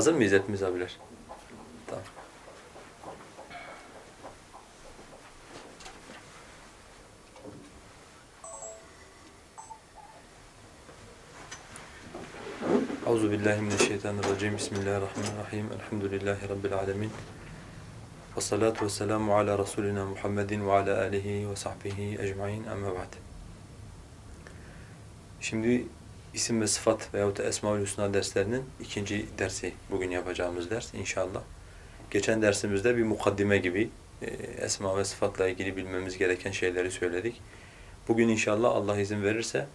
Hazır mıyız hepimiz abiler? Tamam. Euzu billahi mineşşeytanirracim. Bismillahirrahmanirrahim. Elhamdülillahi rabbil alamin. Ve salatu vesselamu ala rasulina Muhammedin ve ala alihi ve sahbihi ecmaîn. Amma ba'd. Şimdi isim ve sıfat veyahut da Esmaül Hüsna derslerinin ikinci dersi bugün yapacağımız ders inşallah. Geçen dersimizde bir mukaddime gibi e, esma ve sıfatla ilgili bilmemiz gereken şeyleri söyledik. Bugün inşallah Allah izin verirse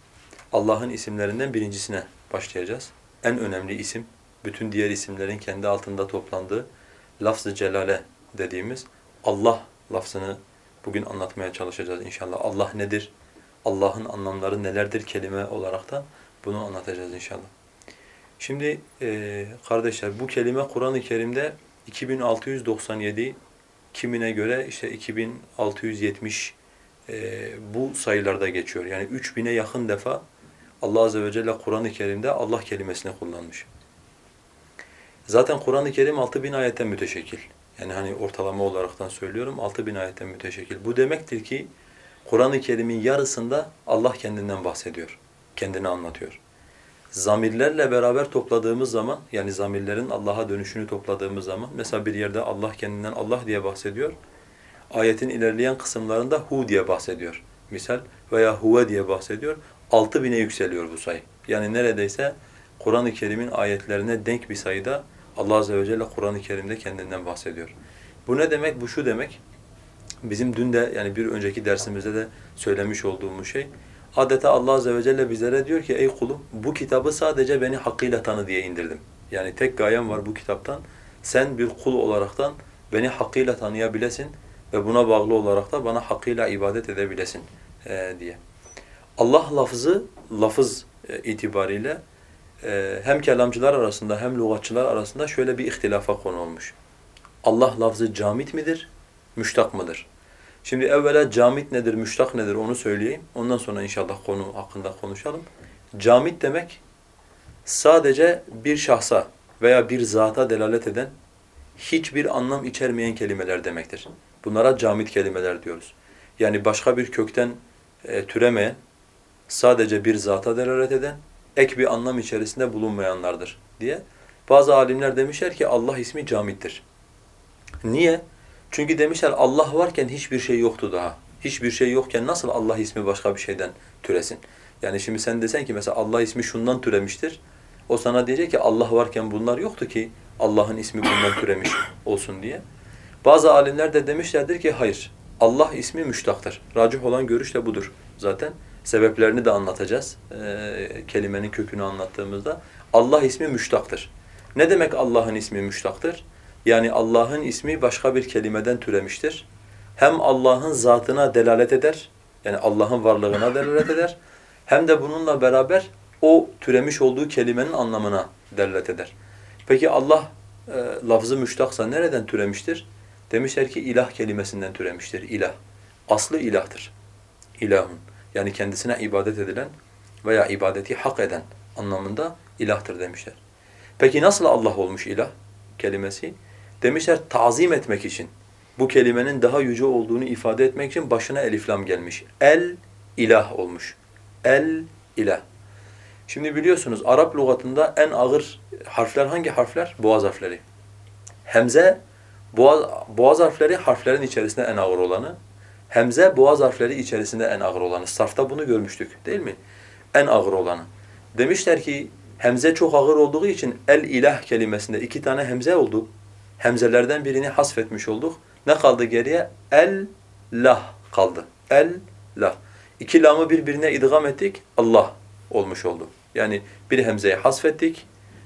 Allah'ın isimlerinden birincisine başlayacağız. En önemli isim, bütün diğer isimlerin kendi altında toplandığı lafz-ı celale dediğimiz Allah lafzını bugün anlatmaya çalışacağız inşallah. Allah nedir? Allah'ın anlamları nelerdir kelime olarak da bunu anlatacağız inşallah. Şimdi e, kardeşler bu kelime Kur'an-ı Kerim'de 2697 kimine göre işte 2670 e, bu sayılarda geçiyor. Yani 3000'e yakın defa Allah Azze ve Celle Kur'an-ı Kerim'de Allah kelimesini kullanmış. Zaten Kur'an-ı Kerim 6000 ayetten müteşekkil. Yani hani ortalama olaraktan söylüyorum 6000 ayetten müteşekkil. Bu demektir ki Kur'an-ı Kerim'in yarısında Allah kendinden bahsediyor. Kendini anlatıyor. Zamirlerle beraber topladığımız zaman yani zamirlerin Allah'a dönüşünü topladığımız zaman mesela bir yerde Allah kendinden Allah diye bahsediyor. Ayetin ilerleyen kısımlarında hu diye bahsediyor. Misal veya huve diye bahsediyor. 6000'e yükseliyor bu sayı. Yani neredeyse Kur'an-ı Kerim'in ayetlerine denk bir sayıda Allah Azze ve Celle Kur'an-ı Kerim'de kendinden bahsediyor. Bu ne demek? Bu şu demek. Bizim dün de yani bir önceki dersimizde de söylemiş olduğumuz şey adeta Allah Azze ve Celle bizlere diyor ki ey kulum bu kitabı sadece beni hakkıyla tanı diye indirdim. Yani tek gayem var bu kitaptan. Sen bir kul olaraktan beni hakkıyla tanıyabilesin ve buna bağlı olarak da bana hakkıyla ibadet edebilesin e, diye. Allah lafzı, lafız e, itibariyle e, hem kelamcılar arasında hem lügatçılar arasında şöyle bir ihtilafa konu olmuş. Allah lafzı camit midir, müştak mıdır? Şimdi evvela camit nedir, müştak nedir onu söyleyeyim. Ondan sonra inşallah konu hakkında konuşalım. Camit demek sadece bir şahsa veya bir zata delalet eden hiçbir anlam içermeyen kelimeler demektir. Bunlara camit kelimeler diyoruz. Yani başka bir kökten e, türemeyen, sadece bir zata delalet eden, ek bir anlam içerisinde bulunmayanlardır diye. Bazı alimler demişler ki Allah ismi camittir. Niye? Çünkü demişler Allah varken hiçbir şey yoktu daha. Hiçbir şey yokken nasıl Allah ismi başka bir şeyden türesin? Yani şimdi sen desen ki mesela Allah ismi şundan türemiştir. O sana diyecek ki Allah varken bunlar yoktu ki Allah'ın ismi bundan türemiş olsun diye. Bazı alimler de demişlerdir ki hayır. Allah ismi müştaktır. Racih olan görüş de budur zaten. Sebeplerini de anlatacağız. Ee, kelimenin kökünü anlattığımızda. Allah ismi müştaktır. Ne demek Allah'ın ismi müştaktır? Yani Allah'ın ismi başka bir kelimeden türemiştir. Hem Allah'ın zatına delalet eder, yani Allah'ın varlığına delalet eder. Hem de bununla beraber o türemiş olduğu kelimenin anlamına delalet eder. Peki Allah e, lafzı müştaksa nereden türemiştir? Demişler ki ilah kelimesinden türemiştir, ilah. Aslı ilahtır. İlahun. Yani kendisine ibadet edilen veya ibadeti hak eden anlamında ilahtır demişler. Peki nasıl Allah olmuş ilah kelimesi? Demişler tazim etmek için. Bu kelimenin daha yüce olduğunu ifade etmek için başına eliflam gelmiş. El ilah olmuş. El ilah. Şimdi biliyorsunuz Arap lügatında en ağır harfler hangi harfler? Boğaz harfleri. Hemze boğaz, boğaz harfleri harflerin içerisinde en ağır olanı. Hemze boğaz harfleri içerisinde en ağır olanı. Sarfta bunu görmüştük değil mi? En ağır olanı. Demişler ki hemze çok ağır olduğu için el ilah kelimesinde iki tane hemze oldu. Hemzelerden birini hasfetmiş olduk. Ne kaldı geriye? El lah kaldı. El lah. İki lamı birbirine idgam ettik. Allah olmuş oldu. Yani bir hemzeyi hasfettik.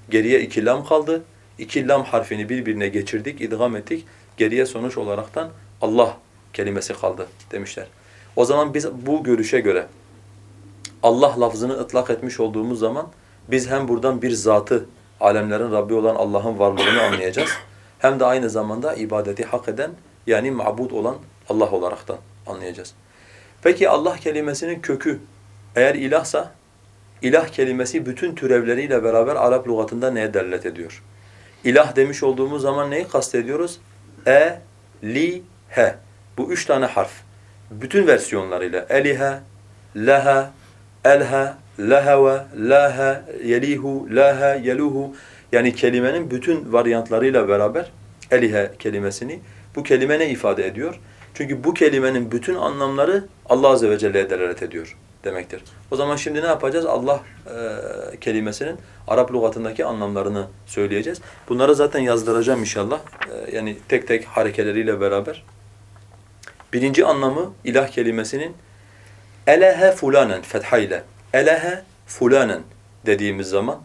Geriye iki lam kaldı. İki lam harfini birbirine geçirdik, idgam ettik. Geriye sonuç olaraktan Allah kelimesi kaldı demişler. O zaman biz bu görüşe göre Allah lafzını ıtlak etmiş olduğumuz zaman biz hem buradan bir zatı, alemlerin Rabbi olan Allah'ın varlığını anlayacağız. Hem de aynı zamanda ibadeti hak eden yani mabud olan Allah olaraktan anlayacağız. Peki Allah kelimesinin kökü eğer ilahsa ilah kelimesi bütün türevleriyle beraber Arap lügatında neye delalet ediyor? İlah demiş olduğumuz zaman neyi kastediyoruz? E, li, he. Bu üç tane harf. Bütün versiyonlarıyla elihe, leha, elha, leheve, laha, yelihu, laha, yeluhu yani kelimenin bütün varyantlarıyla beraber elihe kelimesini bu kelime ne ifade ediyor? Çünkü bu kelimenin bütün anlamları Allah azze ve celle'ye delalet ediyor demektir. O zaman şimdi ne yapacağız? Allah e, kelimesinin Arap lügatındaki anlamlarını söyleyeceğiz. Bunları zaten yazdıracağım inşallah. E, yani tek tek harekeleriyle beraber. Birinci anlamı ilah kelimesinin elehe fulanen fethayla. Elehe fulanen dediğimiz zaman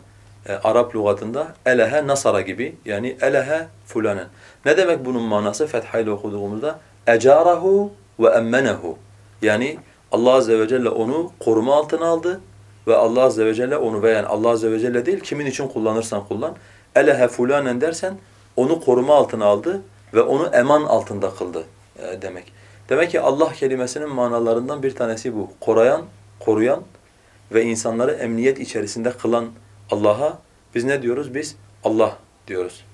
e, Arap lügatında elehe nasara gibi yani elehe fulanen. Ne demek bunun manası fethayla okuduğumuzda? Ecarahu ve emmenehu. Yani Allah azze ve celle onu koruma altına aldı ve Allah azze ve celle onu veya yani Allah azze ve celle değil kimin için kullanırsan kullan. Elehe fulanen dersen onu koruma altına aldı ve onu eman altında kıldı e, demek. Demek ki Allah kelimesinin manalarından bir tanesi bu. Koruyan, koruyan ve insanları emniyet içerisinde kılan Allah'a biz ne diyoruz? Biz Allah diyoruz.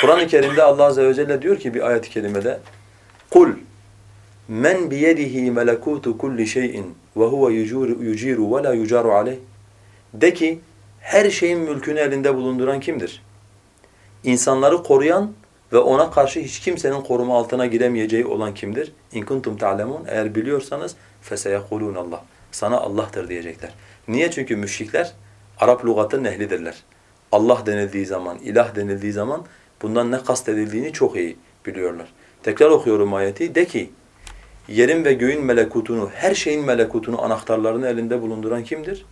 Kur'an-ı Kerim'de Allah azze ve celle diyor ki bir ayet-i kerimede biyedihi melekutu kulli şeyin ve huve yuciru ve la yucaru aleyh. De ki her şeyin mülkünü elinde bulunduran kimdir? İnsanları koruyan ve ona karşı hiç kimsenin koruma altına giremeyeceği olan kimdir? İn kuntum ta'lemun. Eğer biliyorsanız feseyekulun Allah. Sana Allah'tır diyecekler. Niye? Çünkü müşrikler Arap lügatın ehlidirler. Allah denildiği zaman, ilah denildiği zaman bundan ne kastedildiğini çok iyi biliyorlar. Tekrar okuyorum ayeti. De ki yerin ve göğün melekutunu, her şeyin melekutunu, anahtarlarını elinde bulunduran kimdir?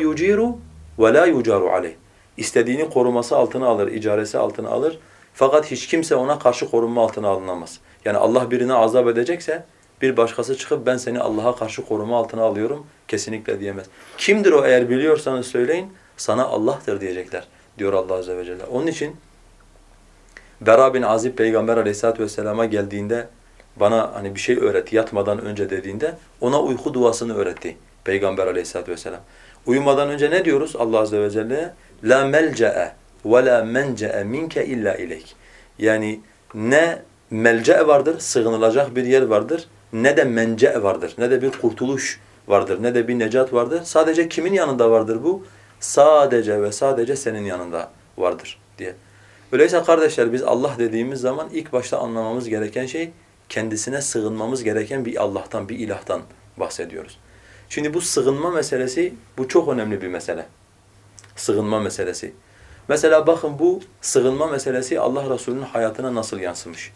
Yuciru ve la yucaru aleyh. İstediğini koruması altına alır, icaresi altına alır. Fakat hiç kimse ona karşı korunma altına alınamaz. Yani Allah birine azap edecekse bir başkası çıkıp ben seni Allah'a karşı koruma altına alıyorum kesinlikle diyemez. Kimdir o eğer biliyorsanız söyleyin sana Allah'tır diyecekler diyor Allah azze ve celle. Onun için Bera bin Azib peygamber aleyhissalatu vesselama geldiğinde bana hani bir şey öğret yatmadan önce dediğinde ona uyku duasını öğretti peygamber aleyhissalatu vesselam. Uyumadan önce ne diyoruz Allah azze ve celle'ye? La melce'e ve la mence'e minke illa. Yani ne melce vardır, sığınılacak bir yer vardır, ne de mence vardır, ne de bir kurtuluş vardır, ne de bir necat vardır. Sadece kimin yanında vardır bu? Sadece ve sadece senin yanında vardır diye. Öyleyse kardeşler biz Allah dediğimiz zaman ilk başta anlamamız gereken şey kendisine sığınmamız gereken bir Allah'tan, bir ilahtan bahsediyoruz. Şimdi bu sığınma meselesi bu çok önemli bir mesele. Sığınma meselesi. Mesela bakın bu sığınma meselesi Allah Resulü'nün hayatına nasıl yansımış.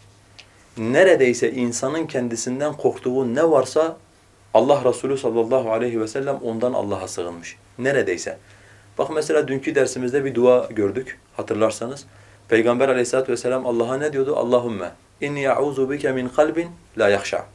Neredeyse insanın kendisinden korktuğu ne varsa Allah Resulü sallallahu aleyhi ve sellem ondan Allah'a sığınmış. Neredeyse. Bak mesela dünkü dersimizde bir dua gördük hatırlarsanız. Peygamber aleyhissalatu vesselam Allah'a ne diyordu? Allahümme inni ya'uzu bike min kalbin la yakhsha.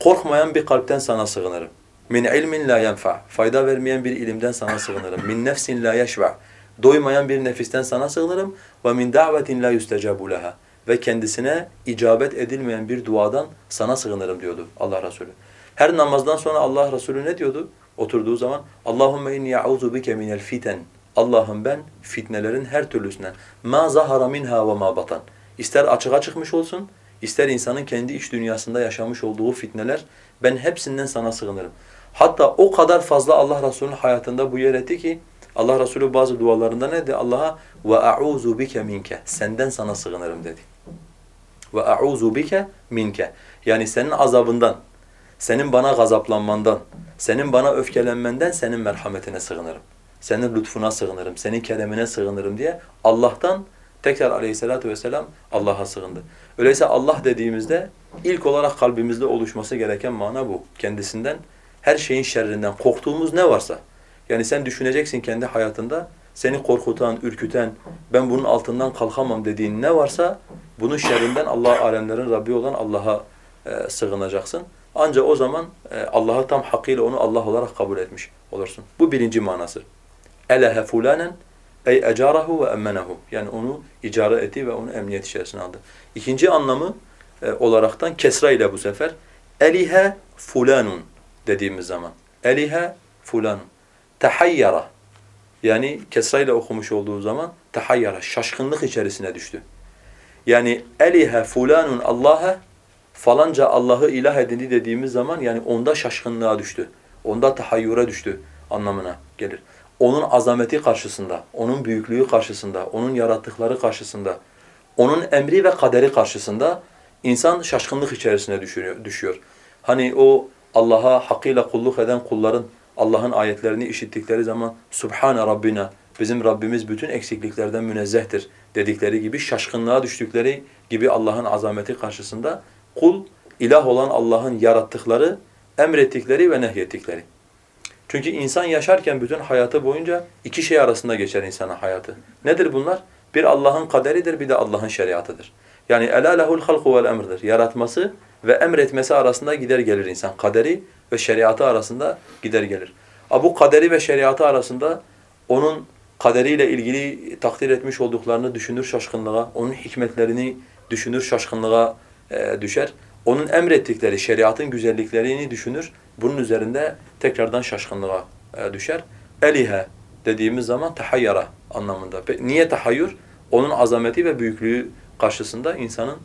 Korkmayan bir kalpten sana sığınırım. Min ilmin la yenfa. Fayda vermeyen bir ilimden sana sığınırım. Min nefsin la yeşba. Doymayan bir nefisten sana sığınırım. Ve min da'vetin la yustecabu leha. Ve kendisine icabet edilmeyen bir duadan sana sığınırım diyordu Allah Resulü. Her namazdan sonra Allah Resulü ne diyordu? Oturduğu zaman Allahümme inni ya'uzu bike minel fiten. Allah'ım ben fitnelerin her türlüsünden ma zahara minha ve ma batan. İster açığa çıkmış olsun, ister insanın kendi iç dünyasında yaşamış olduğu fitneler ben hepsinden sana sığınırım. Hatta o kadar fazla Allah Resulü'nün hayatında bu yer etti ki Allah Resulü bazı dualarında ne dedi? Allah'a ve a'uzu bike minke. Senden sana sığınırım dedi. Ve a'uzu bike minke. Yani senin azabından, senin bana gazaplanmandan, senin bana öfkelenmenden senin merhametine sığınırım. Senin lütfuna sığınırım, senin keremine sığınırım diye Allah'tan tekrar aleyhissalatu vesselam Allah'a sığındı. Öyleyse Allah dediğimizde ilk olarak kalbimizde oluşması gereken mana bu. Kendisinden her şeyin şerrinden korktuğumuz ne varsa. Yani sen düşüneceksin kendi hayatında seni korkutan, ürküten, ben bunun altından kalkamam dediğin ne varsa bunun şerrinden Allah alemlerin Rabbi olan Allah'a e, sığınacaksın. Ancak o zaman e, Allah'a tam hakkıyla onu Allah olarak kabul etmiş olursun. Bu birinci manası. Elehe fulanen ey ecarahu ve emmenehu. Yani onu icara etti ve onu emniyet içerisine aldı. İkinci anlamı e, olaraktan kesra ile bu sefer elihe fulanun dediğimiz zaman. Elihe fulanun. Tehayyara. Yani kesrayla okumuş olduğu zaman tahayyara, şaşkınlık içerisine düştü. Yani elihe fulanun Allah'a falanca Allah'ı ilah edindi dediğimiz zaman yani onda şaşkınlığa düştü. Onda tahayyura düştü anlamına gelir. Onun azameti karşısında, onun büyüklüğü karşısında, onun yarattıkları karşısında, onun emri ve kaderi karşısında insan şaşkınlık içerisine düşüyor. düşüyor. Hani o Allah'a hakkıyla kulluk eden kulların Allah'ın ayetlerini işittikleri zaman Subhane Rabbina bizim Rabbimiz bütün eksikliklerden münezzehtir dedikleri gibi şaşkınlığa düştükleri gibi Allah'ın azameti karşısında kul ilah olan Allah'ın yarattıkları, emrettikleri ve nehyettikleri. Çünkü insan yaşarken bütün hayatı boyunca iki şey arasında geçer insanın hayatı. Nedir bunlar? Bir Allah'ın kaderidir, bir de Allah'ın şeriatıdır. Yani elâ lehul halku vel emrdir. Yaratması ve emretmesi arasında gider gelir insan. Kaderi ve şeriatı arasında gider gelir. Bu kaderi ve şeriatı arasında onun kaderiyle ilgili takdir etmiş olduklarını düşünür şaşkınlığa, onun hikmetlerini düşünür şaşkınlığa e, düşer. Onun emrettikleri şeriatın güzelliklerini düşünür. Bunun üzerinde tekrardan şaşkınlığa e, düşer. Elihe dediğimiz zaman tahayyara anlamında. Niye tahayyür? Onun azameti ve büyüklüğü karşısında insanın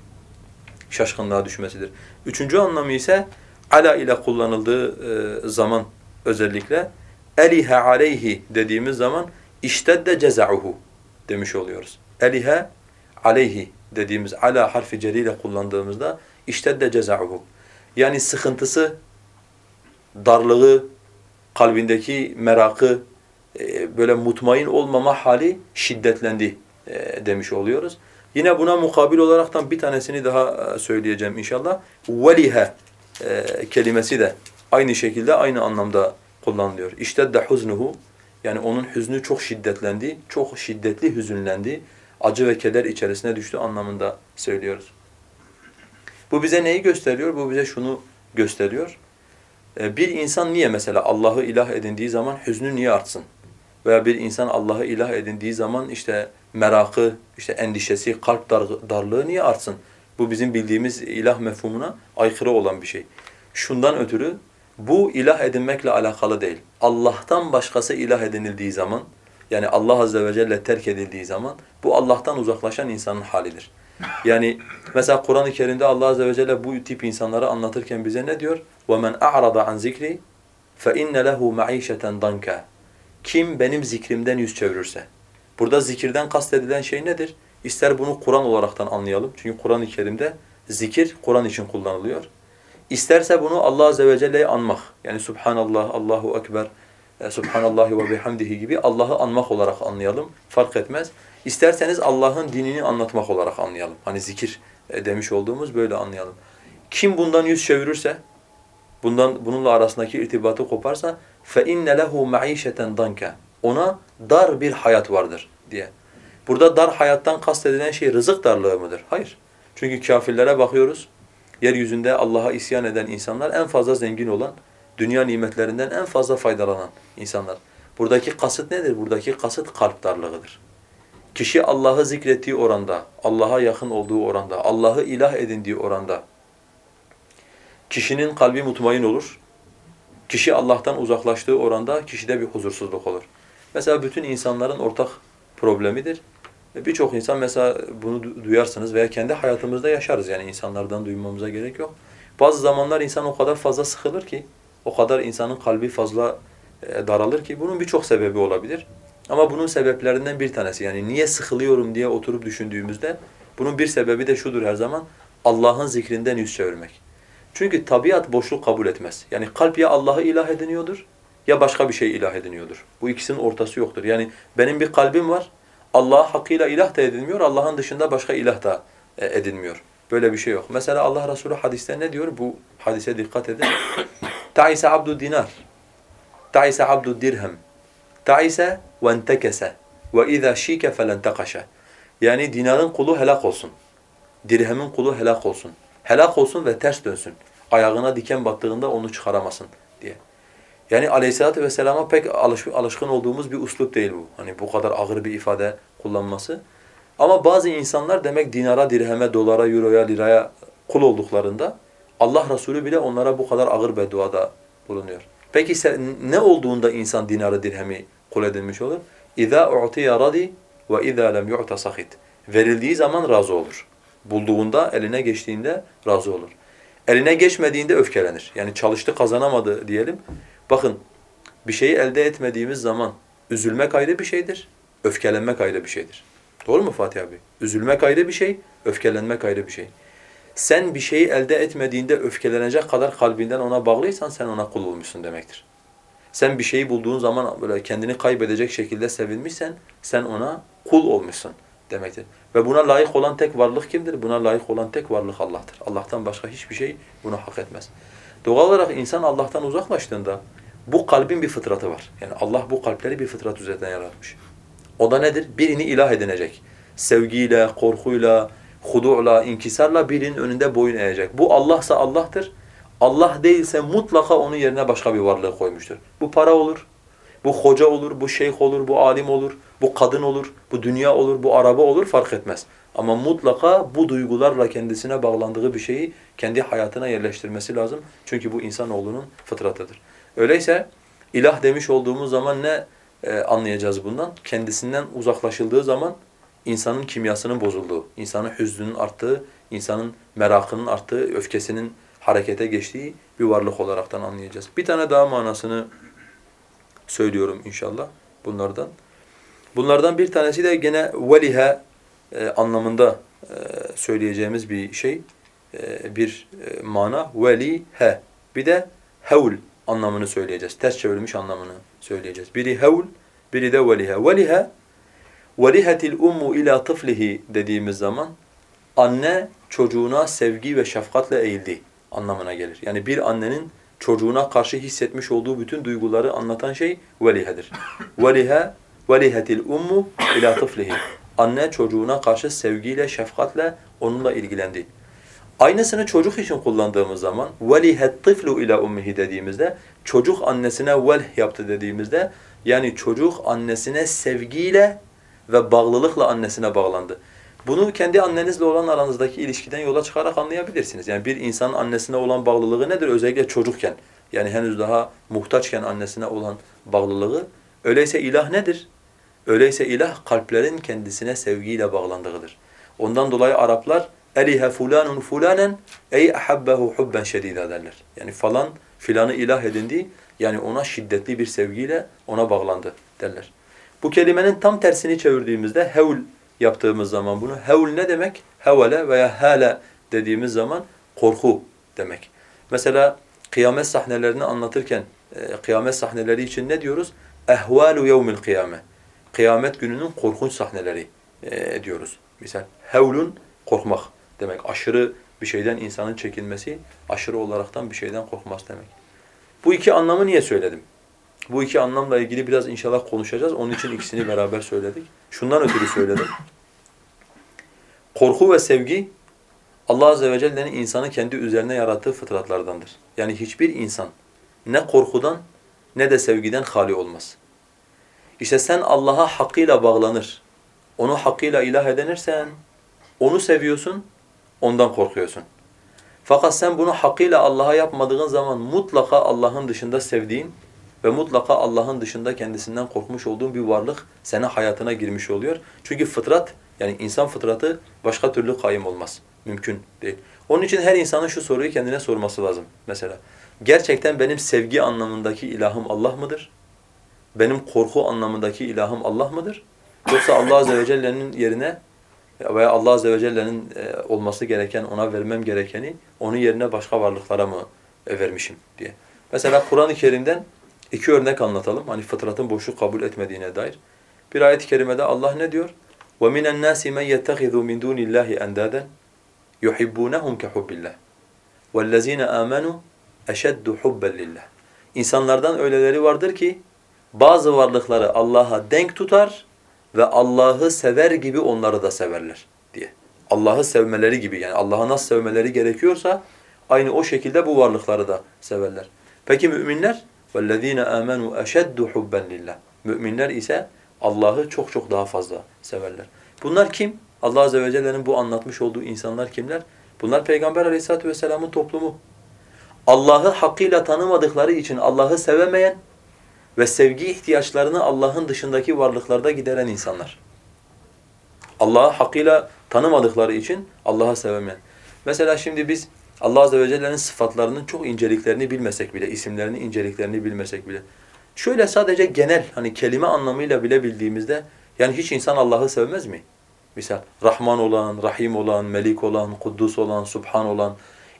şaşkınlığa düşmesidir. Üçüncü anlamı ise ala ile kullanıldığı e, zaman özellikle elihe aleyhi dediğimiz zaman iştedde ceza'uhu demiş oluyoruz. Elihe aleyhi dediğimiz ala harfi celiyle kullandığımızda iştedde ceza'uhu. Yani sıkıntısı, darlığı, kalbindeki merakı, e, böyle mutmain olmama hali şiddetlendi e, demiş oluyoruz. Yine buna mukabil olaraktan bir tanesini daha e, söyleyeceğim inşallah. Velihe kelimesi de aynı şekilde aynı anlamda kullanılıyor. İştedde huznuhu yani onun hüznü çok şiddetlendi, çok şiddetli hüzünlendi, acı ve keder içerisine düştü anlamında söylüyoruz. Bu bize neyi gösteriyor? Bu bize şunu gösteriyor. Bir insan niye mesela Allah'ı ilah edindiği zaman hüznü niye artsın? Veya bir insan Allah'ı ilah edindiği zaman işte merakı, işte endişesi, kalp dar darlığı niye artsın? Bu bizim bildiğimiz ilah mefhumuna aykırı olan bir şey. Şundan ötürü bu ilah edinmekle alakalı değil. Allah'tan başkası ilah edinildiği zaman, yani Allah azze ve celle terk edildiği zaman bu Allah'tan uzaklaşan insanın halidir. Yani mesela Kur'an-ı Kerim'de Allah azze ve celle bu tip insanları anlatırken bize ne diyor? وَمَنْ أَعْرَضَ عَنْ ذِكْرِ فَإِنَّ لَهُ مَعِيشَةً ضَنْكَ Kim benim zikrimden yüz çevirirse. Burada zikirden kastedilen şey nedir? İster bunu Kur'an olaraktan anlayalım. Çünkü Kur'an-ı Kerim'de zikir Kur'an için kullanılıyor. İsterse bunu Allah azze ve celle'yi anmak. Yani Subhanallah, Allahu Ekber, e, Subhanallahi ve bihamdihi gibi Allah'ı anmak olarak anlayalım. Fark etmez. İsterseniz Allah'ın dinini anlatmak olarak anlayalım. Hani zikir e, demiş olduğumuz böyle anlayalım. Kim bundan yüz çevirirse, bundan bununla arasındaki irtibatı koparsa فَاِنَّ لَهُ مَعِيشَةً دَنْكَ Ona dar bir hayat vardır diye. Burada dar hayattan kastedilen şey rızık darlığı mıdır? Hayır. Çünkü kafirlere bakıyoruz. Yeryüzünde Allah'a isyan eden insanlar en fazla zengin olan, dünya nimetlerinden en fazla faydalanan insanlar. Buradaki kasıt nedir? Buradaki kasıt kalp darlığıdır. Kişi Allah'ı zikrettiği oranda, Allah'a yakın olduğu oranda, Allah'ı ilah edindiği oranda kişinin kalbi mutmain olur. Kişi Allah'tan uzaklaştığı oranda kişide bir huzursuzluk olur. Mesela bütün insanların ortak problemidir. Birçok insan mesela bunu duyarsınız veya kendi hayatımızda yaşarız yani insanlardan duymamıza gerek yok. Bazı zamanlar insan o kadar fazla sıkılır ki, o kadar insanın kalbi fazla e, daralır ki bunun birçok sebebi olabilir. Ama bunun sebeplerinden bir tanesi yani niye sıkılıyorum diye oturup düşündüğümüzde bunun bir sebebi de şudur her zaman Allah'ın zikrinden yüz çevirmek. Çünkü tabiat boşluk kabul etmez. Yani kalp ya Allah'ı ilah ediniyordur ya başka bir şey ilah ediniyordur. Bu ikisinin ortası yoktur. Yani benim bir kalbim var. Allah hakkıyla ilah da edilmiyor. Allah'ın dışında başka ilah da e, edilmiyor. Böyle bir şey yok. Mesela Allah Resulü hadiste ne diyor? Bu hadise dikkat edin. Ta'ise abdu dinar. Ta'ise abdu dirhem. Ta'ise ve entekese. Ve izâ şîke felenteqaşe. Yani dinarın kulu helak olsun. Dirhemin kulu helak olsun. Helak olsun ve ters dönsün. Ayağına diken battığında onu çıkaramasın diye. Yani aleyhissalatü vesselama pek alışkın olduğumuz bir uslup değil bu. Hani bu kadar ağır bir ifade kullanması. Ama bazı insanlar demek dinara, dirheme, dolara, euroya, liraya kul olduklarında Allah Resulü bile onlara bu kadar ağır bedduada bulunuyor. Peki ne olduğunda insan dinarı, dirhemi kul edilmiş olur? اِذَا اُعْتِيَ رَضِي وَاِذَا لَمْ يُعْتَ سَخِطْ Verildiği zaman razı olur. Bulduğunda, eline geçtiğinde razı olur. Eline geçmediğinde öfkelenir. Yani çalıştı kazanamadı diyelim. Bakın bir şeyi elde etmediğimiz zaman üzülmek ayrı bir şeydir, öfkelenmek ayrı bir şeydir. Doğru mu Fatih abi? Üzülmek ayrı bir şey, öfkelenmek ayrı bir şey. Sen bir şeyi elde etmediğinde öfkelenecek kadar kalbinden ona bağlıysan sen ona kul olmuşsun demektir. Sen bir şeyi bulduğun zaman böyle kendini kaybedecek şekilde sevinmişsen sen ona kul olmuşsun demektir. Ve buna layık olan tek varlık kimdir? Buna layık olan tek varlık Allah'tır. Allah'tan başka hiçbir şey bunu hak etmez. Doğal olarak insan Allah'tan uzaklaştığında bu kalbin bir fıtratı var. Yani Allah bu kalpleri bir fıtrat üzerinden yaratmış. O da nedir? Birini ilah edinecek. Sevgiyle, korkuyla, hudu'la, inkisarla birinin önünde boyun eğecek. Bu Allah'sa Allah'tır. Allah değilse mutlaka onun yerine başka bir varlığı koymuştur. Bu para olur, bu hoca olur, bu şeyh olur, bu alim olur, bu kadın olur, bu dünya olur, bu araba olur fark etmez. Ama mutlaka bu duygularla kendisine bağlandığı bir şeyi kendi hayatına yerleştirmesi lazım. Çünkü bu insanoğlunun fıtratıdır. Öyleyse ilah demiş olduğumuz zaman ne e, anlayacağız bundan? Kendisinden uzaklaşıldığı zaman insanın kimyasının bozulduğu, insanın hüznünün arttığı, insanın merakının arttığı, öfkesinin harekete geçtiği bir varlık olaraktan anlayacağız. Bir tane daha manasını söylüyorum inşallah bunlardan. Bunlardan bir tanesi de gene velihe e, anlamında e, söyleyeceğimiz bir şey, e, bir e, mana velihe. Bir de hevl anlamını söyleyeceğiz. Ters çevrilmiş anlamını söyleyeceğiz. Biri hevl, biri de velihe. Velihe, velihetil ummu ila tıflihi dediğimiz zaman anne çocuğuna sevgi ve şefkatle eğildi anlamına gelir. Yani bir annenin çocuğuna karşı hissetmiş olduğu bütün duyguları anlatan şey velihedir. Velihe, velihetil ummu ila tıflihi. Anne çocuğuna karşı sevgiyle, şefkatle onunla ilgilendi. Aynısını çocuk için kullandığımız zaman velihet tiflu ila ummihi dediğimizde çocuk annesine velh yaptı dediğimizde yani çocuk annesine sevgiyle ve bağlılıkla annesine bağlandı. Bunu kendi annenizle olan aranızdaki ilişkiden yola çıkarak anlayabilirsiniz. Yani bir insanın annesine olan bağlılığı nedir? Özellikle çocukken. Yani henüz daha muhtaçken annesine olan bağlılığı. Öyleyse ilah nedir? Öyleyse ilah kalplerin kendisine sevgiyle bağlandığıdır. Ondan dolayı Araplar elihe fulanun fulanen ey ahabbehu hubben şedida derler. Yani falan filanı ilah edindi yani ona şiddetli bir sevgiyle ona bağlandı derler. Bu kelimenin tam tersini çevirdiğimizde hevl yaptığımız zaman bunu hevl ne demek? Hevele veya hale dediğimiz zaman korku demek. Mesela kıyamet sahnelerini anlatırken e, kıyamet sahneleri için ne diyoruz? Ehvalu yevmil kıyame. Kıyamet gününün korkunç sahneleri e, diyoruz. Misal hevlun korkmak demek. Aşırı bir şeyden insanın çekinmesi, aşırı olaraktan bir şeyden korkması demek. Bu iki anlamı niye söyledim? Bu iki anlamla ilgili biraz inşallah konuşacağız. Onun için ikisini beraber söyledik. Şundan ötürü söyledim. Korku ve sevgi Allah Azze ve Celle'nin insanı kendi üzerine yarattığı fıtratlardandır. Yani hiçbir insan ne korkudan ne de sevgiden hali olmaz. İşte sen Allah'a hakkıyla bağlanır, onu hakkıyla ilah edinirsen, onu seviyorsun, ondan korkuyorsun. Fakat sen bunu hakkıyla Allah'a yapmadığın zaman mutlaka Allah'ın dışında sevdiğin ve mutlaka Allah'ın dışında kendisinden korkmuş olduğun bir varlık senin hayatına girmiş oluyor. Çünkü fıtrat, yani insan fıtratı başka türlü kayım olmaz. Mümkün değil. Onun için her insanın şu soruyu kendine sorması lazım. Mesela, gerçekten benim sevgi anlamındaki ilahım Allah mıdır? Benim korku anlamındaki ilahım Allah mıdır? Yoksa Allah Azze ve Celle'nin yerine veya Allah Azze ve Celle'nin e, olması gereken, ona vermem gerekeni onun yerine başka varlıklara mı e, vermişim diye. Mesela Kur'an-ı Kerim'den iki örnek anlatalım. Hani fıtratın boşluk kabul etmediğine dair. Bir ayet-i kerimede Allah ne diyor? وَمِنَ النَّاسِ مَنْ يَتَّخِذُ مِنْ دُونِ اللّٰهِ اَنْدَادًا يُحِبُّونَهُمْ كَحُبِّ اللّٰهِ وَالَّذ۪ينَ آمَنُوا اَشَدُّ حُبًّا لِلّٰهِ İnsanlardan öyleleri vardır ki bazı varlıkları Allah'a denk tutar ve Allah'ı sever gibi onları da severler diye. Allah'ı sevmeleri gibi yani Allah'ı nasıl sevmeleri gerekiyorsa aynı o şekilde bu varlıkları da severler. Peki müminler? وَالَّذ۪ينَ آمَنُوا اَشَدُّ حُبًّا لِلّٰهِ Müminler ise Allah'ı çok çok daha fazla severler. Bunlar kim? Allah Azze ve Celle'nin bu anlatmış olduğu insanlar kimler? Bunlar Peygamber Aleyhisselatü Vesselam'ın toplumu. Allah'ı hakkıyla tanımadıkları için Allah'ı sevemeyen ve sevgi ihtiyaçlarını Allah'ın dışındaki varlıklarda gideren insanlar. Allah'ı hakkıyla tanımadıkları için Allah'ı sevemeyen. Mesela şimdi biz Allah Azze ve Celle'nin sıfatlarının çok inceliklerini bilmesek bile, isimlerini, inceliklerini bilmesek bile, şöyle sadece genel, hani kelime anlamıyla bile bildiğimizde, yani hiç insan Allah'ı sevmez mi? Misal, Rahman olan, Rahim olan, Melik olan, Kuddus olan, Subhan olan,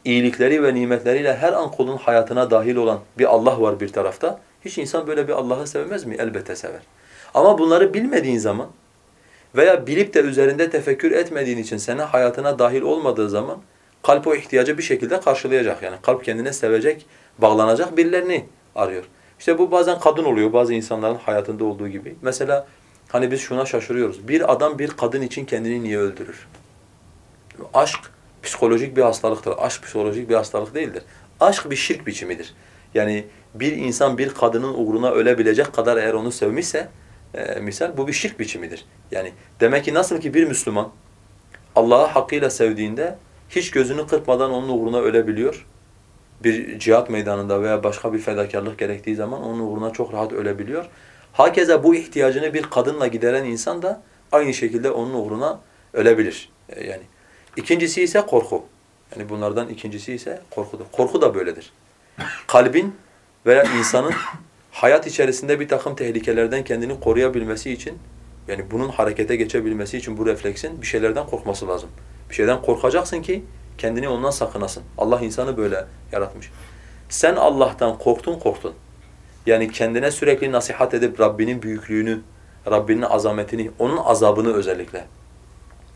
iyilikleri ve nimetleriyle her an kulun hayatına dahil olan bir Allah var bir tarafta. Hiç insan böyle bir Allah'ı sevmez mi? Elbette sever. Ama bunları bilmediğin zaman veya bilip de üzerinde tefekkür etmediğin için senin hayatına dahil olmadığı zaman kalp o ihtiyacı bir şekilde karşılayacak. Yani kalp kendine sevecek, bağlanacak birilerini arıyor. İşte bu bazen kadın oluyor bazı insanların hayatında olduğu gibi. Mesela hani biz şuna şaşırıyoruz. Bir adam bir kadın için kendini niye öldürür? Aşk psikolojik bir hastalıktır. Aşk psikolojik bir hastalık değildir. Aşk bir şirk biçimidir. Yani bir insan bir kadının uğruna ölebilecek kadar eğer onu sevmişse e, misal bu bir şirk biçimidir. Yani demek ki nasıl ki bir Müslüman Allah'ı hakkıyla sevdiğinde hiç gözünü kırpmadan onun uğruna ölebiliyor. Bir cihat meydanında veya başka bir fedakarlık gerektiği zaman onun uğruna çok rahat ölebiliyor. Hakeza bu ihtiyacını bir kadınla gideren insan da aynı şekilde onun uğruna ölebilir. E, yani ikincisi ise korku. Yani bunlardan ikincisi ise korkudur. Korku da böyledir. Kalbin veya insanın hayat içerisinde bir takım tehlikelerden kendini koruyabilmesi için yani bunun harekete geçebilmesi için bu refleksin bir şeylerden korkması lazım. Bir şeyden korkacaksın ki kendini ondan sakınasın. Allah insanı böyle yaratmış. Sen Allah'tan korktun korktun. Yani kendine sürekli nasihat edip Rabbinin büyüklüğünü, Rabbinin azametini, onun azabını özellikle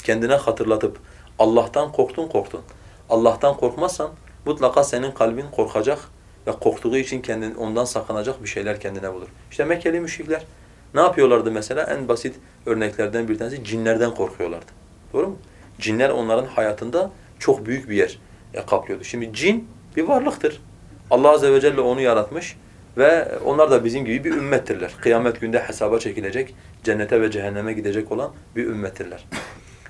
kendine hatırlatıp Allah'tan korktun korktun. Allah'tan korkmazsan mutlaka senin kalbin korkacak ve korktuğu için kendini ondan sakınacak bir şeyler kendine bulur. İşte Mekkeli müşrikler ne yapıyorlardı mesela? En basit örneklerden bir tanesi cinlerden korkuyorlardı. Doğru mu? Cinler onların hayatında çok büyük bir yer e, kaplıyordu. Şimdi cin bir varlıktır. Allah Azze ve Celle onu yaratmış ve onlar da bizim gibi bir ümmettirler. Kıyamet günde hesaba çekilecek, cennete ve cehenneme gidecek olan bir ümmettirler.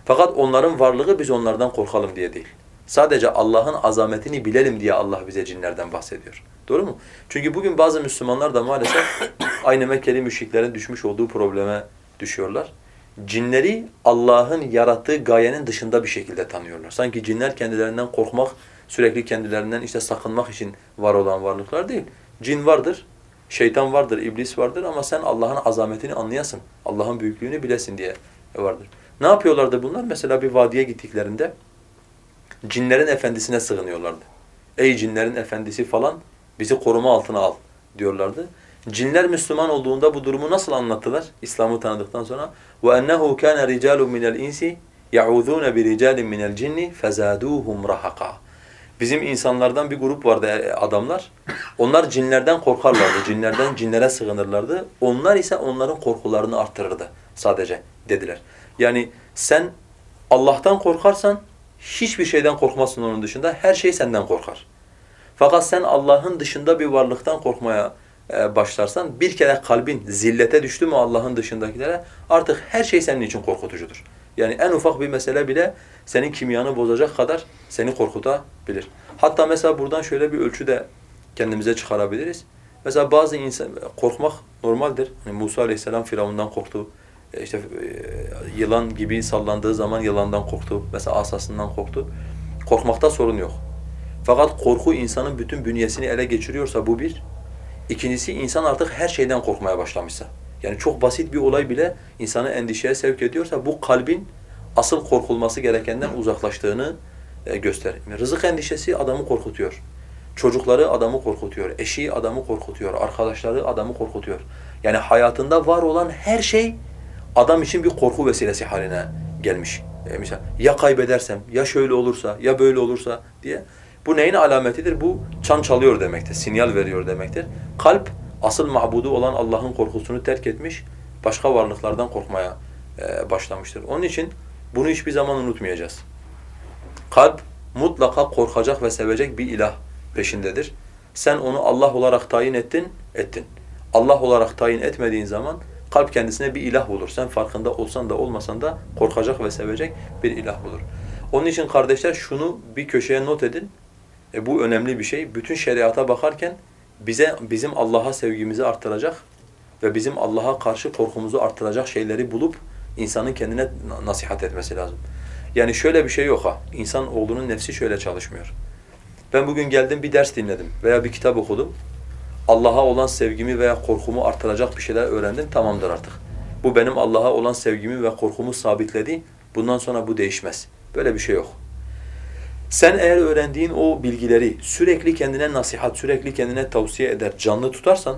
Fakat onların varlığı biz onlardan korkalım diye değil. Sadece Allah'ın azametini bilelim diye Allah bize cinlerden bahsediyor. Doğru mu? Çünkü bugün bazı Müslümanlar da maalesef aynı Mekkeli müşriklerin düşmüş olduğu probleme düşüyorlar. Cinleri Allah'ın yarattığı gayenin dışında bir şekilde tanıyorlar. Sanki cinler kendilerinden korkmak, sürekli kendilerinden işte sakınmak için var olan varlıklar değil. Cin vardır, şeytan vardır, iblis vardır ama sen Allah'ın azametini anlayasın, Allah'ın büyüklüğünü bilesin diye vardır. Ne yapıyorlardı bunlar? Mesela bir vadiye gittiklerinde cinlerin efendisine sığınıyorlardı. Ey cinlerin efendisi falan bizi koruma altına al diyorlardı. Cinler Müslüman olduğunda bu durumu nasıl anlattılar? İslam'ı tanıdıktan sonra وَاَنَّهُ كَانَ رِجَالٌ مِنَ الْاِنْسِ يَعُوذُونَ بِرِجَالٍ مِنَ الْجِنِّ فَزَادُوهُمْ رَحَقًا Bizim insanlardan bir grup vardı e, adamlar. Onlar cinlerden korkarlardı. Cinlerden cinlere sığınırlardı. Onlar ise onların korkularını arttırırdı sadece dediler. Yani sen Allah'tan korkarsan hiçbir şeyden korkmazsın onun dışında. Her şey senden korkar. Fakat sen Allah'ın dışında bir varlıktan korkmaya e, başlarsan bir kere kalbin zillete düştü mü Allah'ın dışındakilere artık her şey senin için korkutucudur. Yani en ufak bir mesele bile senin kimyanı bozacak kadar seni korkutabilir. Hatta mesela buradan şöyle bir ölçü de kendimize çıkarabiliriz. Mesela bazı insan korkmak normaldir. Hani Musa Aleyhisselam Firavundan korktu. E, işte e, yılan gibi sallandığı zaman yılandan korktu. Mesela asasından korktu. Korkmakta sorun yok. Fakat korku insanın bütün bünyesini ele geçiriyorsa bu bir. İkincisi insan artık her şeyden korkmaya başlamışsa. Yani çok basit bir olay bile insanı endişeye sevk ediyorsa bu kalbin asıl korkulması gerekenden uzaklaştığını e, gösterir. Rızık endişesi adamı korkutuyor. Çocukları adamı korkutuyor, eşi adamı korkutuyor, arkadaşları adamı korkutuyor. Yani hayatında var olan her şey adam için bir korku vesilesi haline gelmiş. E mesela ya kaybedersem, ya şöyle olursa, ya böyle olursa diye. Bu neyin alametidir? Bu çan çalıyor demektir, sinyal veriyor demektir. Kalp asıl mabudu olan Allah'ın korkusunu terk etmiş, başka varlıklardan korkmaya e, başlamıştır. Onun için bunu hiçbir zaman unutmayacağız. Kalp mutlaka korkacak ve sevecek bir ilah peşindedir. Sen onu Allah olarak tayin ettin, ettin. Allah olarak tayin etmediğin zaman kalp kendisine bir ilah bulur. Sen farkında olsan da olmasan da korkacak ve sevecek bir ilah bulur. Onun için kardeşler şunu bir köşeye not edin. E bu önemli bir şey. Bütün şeriata bakarken bize bizim Allah'a sevgimizi arttıracak ve bizim Allah'a karşı korkumuzu artıracak şeyleri bulup insanın kendine na- nasihat etmesi lazım. Yani şöyle bir şey yok ha. İnsan oğlunun nefsi şöyle çalışmıyor. Ben bugün geldim bir ders dinledim veya bir kitap okudum. Allah'a olan sevgimi veya korkumu artıracak bir şeyler öğrendim tamamdır artık. Bu benim Allah'a olan sevgimi ve korkumu sabitledi. Bundan sonra bu değişmez. Böyle bir şey yok. Sen eğer öğrendiğin o bilgileri sürekli kendine nasihat, sürekli kendine tavsiye eder, canlı tutarsan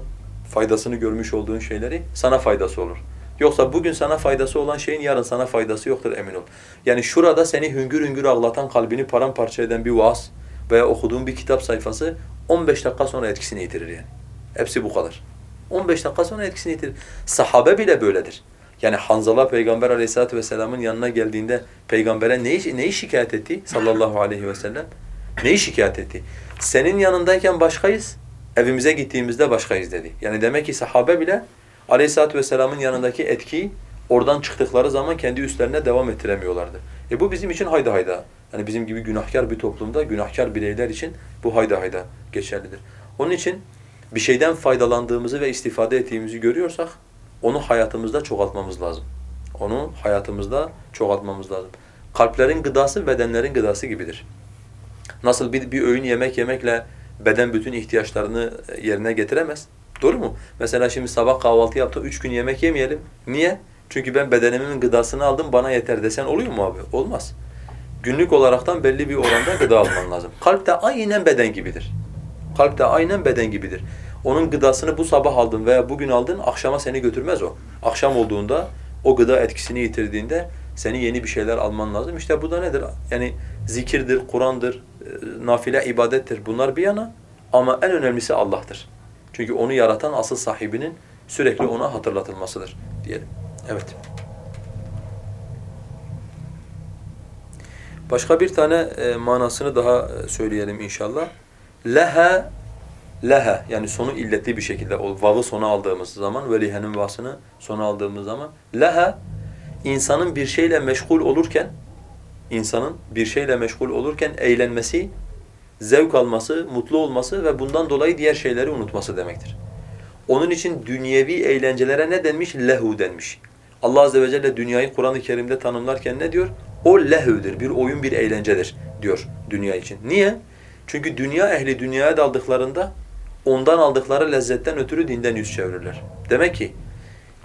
faydasını görmüş olduğun şeyleri sana faydası olur. Yoksa bugün sana faydası olan şeyin yarın sana faydası yoktur emin ol. Yani şurada seni hüngür hüngür ağlatan, kalbini paramparça eden bir vaaz veya okuduğun bir kitap sayfası 15 dakika sonra etkisini yitirir yani. Hepsi bu kadar. 15 dakika sonra etkisini yitirir. Sahabe bile böyledir. Yani Hanzala Peygamber Aleyhisselatü Vesselam'ın yanına geldiğinde Peygamber'e neyi, neyi şikayet etti sallallahu aleyhi ve sellem? Neyi şikayet etti? Senin yanındayken başkayız, evimize gittiğimizde başkayız dedi. Yani demek ki sahabe bile Aleyhisselatü Vesselam'ın yanındaki etkiyi oradan çıktıkları zaman kendi üstlerine devam ettiremiyorlardı. E bu bizim için hayda hayda. Yani bizim gibi günahkar bir toplumda, günahkar bireyler için bu hayda hayda geçerlidir. Onun için bir şeyden faydalandığımızı ve istifade ettiğimizi görüyorsak onu hayatımızda çoğaltmamız lazım. Onu hayatımızda çoğaltmamız lazım. Kalplerin gıdası bedenlerin gıdası gibidir. Nasıl bir, bir öğün yemek yemekle beden bütün ihtiyaçlarını yerine getiremez. Doğru mu? Mesela şimdi sabah kahvaltı yaptık, üç gün yemek yemeyelim. Niye? Çünkü ben bedenimin gıdasını aldım, bana yeter desen oluyor mu abi? Olmaz. Günlük olaraktan belli bir oranda gıda alman lazım. Kalp de aynen beden gibidir. Kalp de aynen beden gibidir. Onun gıdasını bu sabah aldın veya bugün aldın, akşama seni götürmez o. Akşam olduğunda, o gıda etkisini yitirdiğinde seni yeni bir şeyler alman lazım. İşte bu da nedir? Yani zikirdir, Kur'an'dır, e, nafile ibadettir. Bunlar bir yana ama en önemlisi Allah'tır. Çünkü onu yaratan asıl sahibinin sürekli ona hatırlatılmasıdır diyelim. Evet. Başka bir tane e, manasını daha e, söyleyelim inşallah. Leha leha yani sonu illetli bir şekilde o vav'ı sona aldığımız zaman ve lihenin vasını sona aldığımız zaman leha insanın bir şeyle meşgul olurken insanın bir şeyle meşgul olurken eğlenmesi, zevk alması, mutlu olması ve bundan dolayı diğer şeyleri unutması demektir. Onun için dünyevi eğlencelere ne denmiş? Lehu denmiş. Allah azze ve celle dünyayı Kur'an-ı Kerim'de tanımlarken ne diyor? O lehüdür, bir oyun, bir eğlencedir diyor dünya için. Niye? Çünkü dünya ehli dünyaya daldıklarında ondan aldıkları lezzetten ötürü dinden yüz çevirirler. Demek ki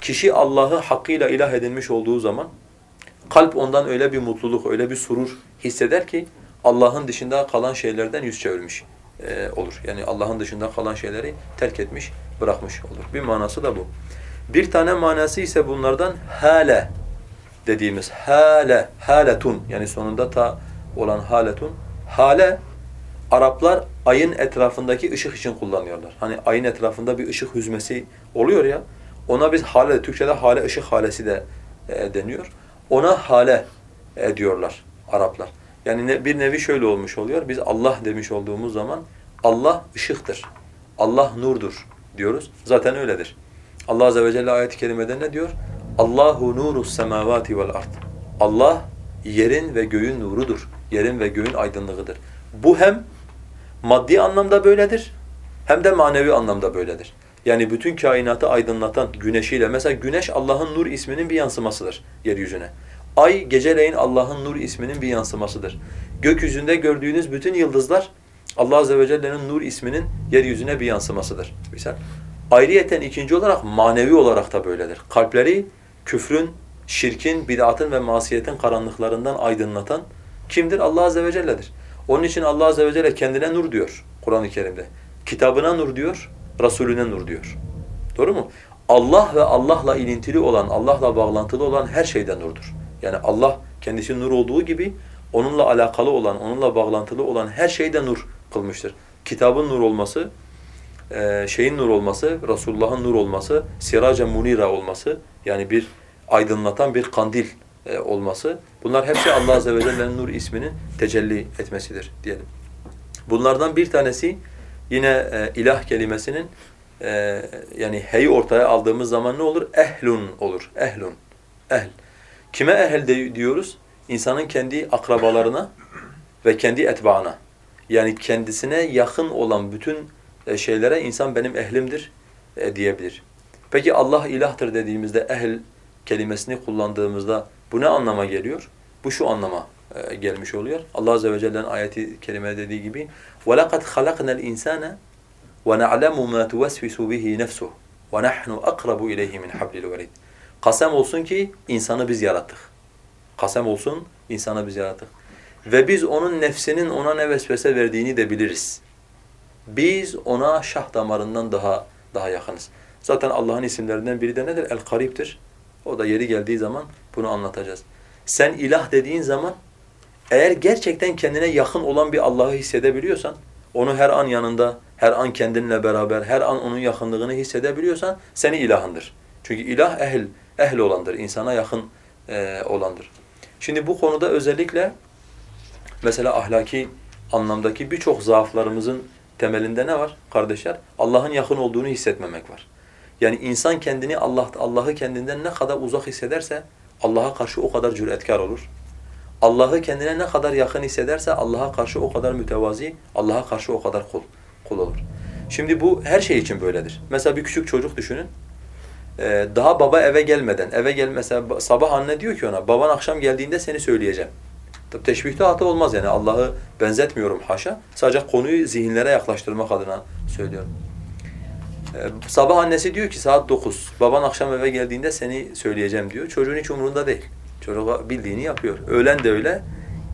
kişi Allah'ı hakkıyla ilah edinmiş olduğu zaman kalp ondan öyle bir mutluluk, öyle bir surur hisseder ki Allah'ın dışında kalan şeylerden yüz çevirmiş e, olur. Yani Allah'ın dışında kalan şeyleri terk etmiş, bırakmış olur. Bir manası da bu. Bir tane manası ise bunlardan hale dediğimiz hale, haletun yani sonunda ta olan haletun. Hale Araplar ayın etrafındaki ışık için kullanıyorlar. Hani ayın etrafında bir ışık hüzmesi oluyor ya. Ona biz hale, Türkçe'de hale ışık halesi de e, deniyor. Ona hale e, diyorlar Araplar. Yani ne, bir nevi şöyle olmuş oluyor. Biz Allah demiş olduğumuz zaman Allah ışıktır. Allah nurdur diyoruz. Zaten öyledir. Allah azze ve celle ayet-i kerimede ne diyor? Allahu nurus semavati vel ard. Allah yerin ve göğün nurudur. Yerin ve göğün aydınlığıdır. Bu hem maddi anlamda böyledir hem de manevi anlamda böyledir. Yani bütün kainatı aydınlatan güneşiyle mesela güneş Allah'ın nur isminin bir yansımasıdır yeryüzüne. Ay geceleyin Allah'ın nur isminin bir yansımasıdır. Gökyüzünde gördüğünüz bütün yıldızlar Allah azze ve celle'nin nur isminin yeryüzüne bir yansımasıdır. Misal. Ayrıyeten ikinci olarak manevi olarak da böyledir. Kalpleri küfrün, şirkin, bid'atın ve masiyetin karanlıklarından aydınlatan kimdir? Allah azze ve celle'dir. Onun için Allah azze ve celle kendine nur diyor Kur'an-ı Kerim'de. Kitabına nur diyor, Resulüne nur diyor. Doğru mu? Allah ve Allah'la ilintili olan, Allah'la bağlantılı olan her şeyden nurdur. Yani Allah kendisi nur olduğu gibi onunla alakalı olan, onunla bağlantılı olan her şeyde nur kılmıştır. Kitabın nur olması, e, şeyin nur olması, Resulullah'ın nur olması, siraca munira olması yani bir aydınlatan bir kandil e, olması. Bunlar hepsi Allah azze ve celle'nin nur isminin tecelli etmesidir diyelim. Bunlardan bir tanesi yine e, ilah kelimesinin e, yani hey ortaya aldığımız zaman ne olur? Ehlun olur. Ehlun. Ehl. Kime ehl diyoruz? İnsanın kendi akrabalarına ve kendi etbaına. Yani kendisine yakın olan bütün e, şeylere insan benim ehlimdir e, diyebilir. Peki Allah ilahtır dediğimizde ehl kelimesini kullandığımızda bu ne anlama geliyor? Bu şu anlama e, gelmiş oluyor. Allah azze ve celle'nin ayeti kerime dediği gibi وَلَقَدْ خَلَقْنَا الْاِنْسَانَ وَنَعْلَمُ مَا تُوَسْوِسُ بِهِ نَفْسُهُ وَنَحْنُ أَقْرَبُ إِلَيْهِ مِنْ حَبْلِ الْوَرِيدِ Kasem olsun ki insanı biz yarattık. Kasem olsun insanı biz yarattık. Ve biz onun nefsinin ona ne vesvese verdiğini de biliriz. Biz ona şah damarından daha daha yakınız. Zaten Allah'ın isimlerinden biri de nedir? El-Karib'tir. O da yeri geldiği zaman bunu anlatacağız. Sen ilah dediğin zaman eğer gerçekten kendine yakın olan bir Allah'ı hissedebiliyorsan, onu her an yanında, her an kendinle beraber, her an onun yakınlığını hissedebiliyorsan seni ilahındır. Çünkü ilah ehl, ehl olandır, insana yakın e, olandır. Şimdi bu konuda özellikle mesela ahlaki anlamdaki birçok zaaflarımızın temelinde ne var kardeşler? Allah'ın yakın olduğunu hissetmemek var. Yani insan kendini Allah Allah'ı kendinden ne kadar uzak hissederse Allah'a karşı o kadar cüretkar olur. Allah'ı kendine ne kadar yakın hissederse Allah'a karşı o kadar mütevazi, Allah'a karşı o kadar kul, kul olur. Şimdi bu her şey için böyledir. Mesela bir küçük çocuk düşünün. Ee, daha baba eve gelmeden, eve gel mesela sabah anne diyor ki ona, baban akşam geldiğinde seni söyleyeceğim. Tabi teşbihte hata olmaz yani Allah'ı benzetmiyorum haşa. Sadece konuyu zihinlere yaklaştırmak adına söylüyorum. Ee, sabah annesi diyor ki saat 9, baban akşam eve geldiğinde seni söyleyeceğim diyor. Çocuğun hiç umurunda değil. Çocuk bildiğini yapıyor. Öğlen de öyle.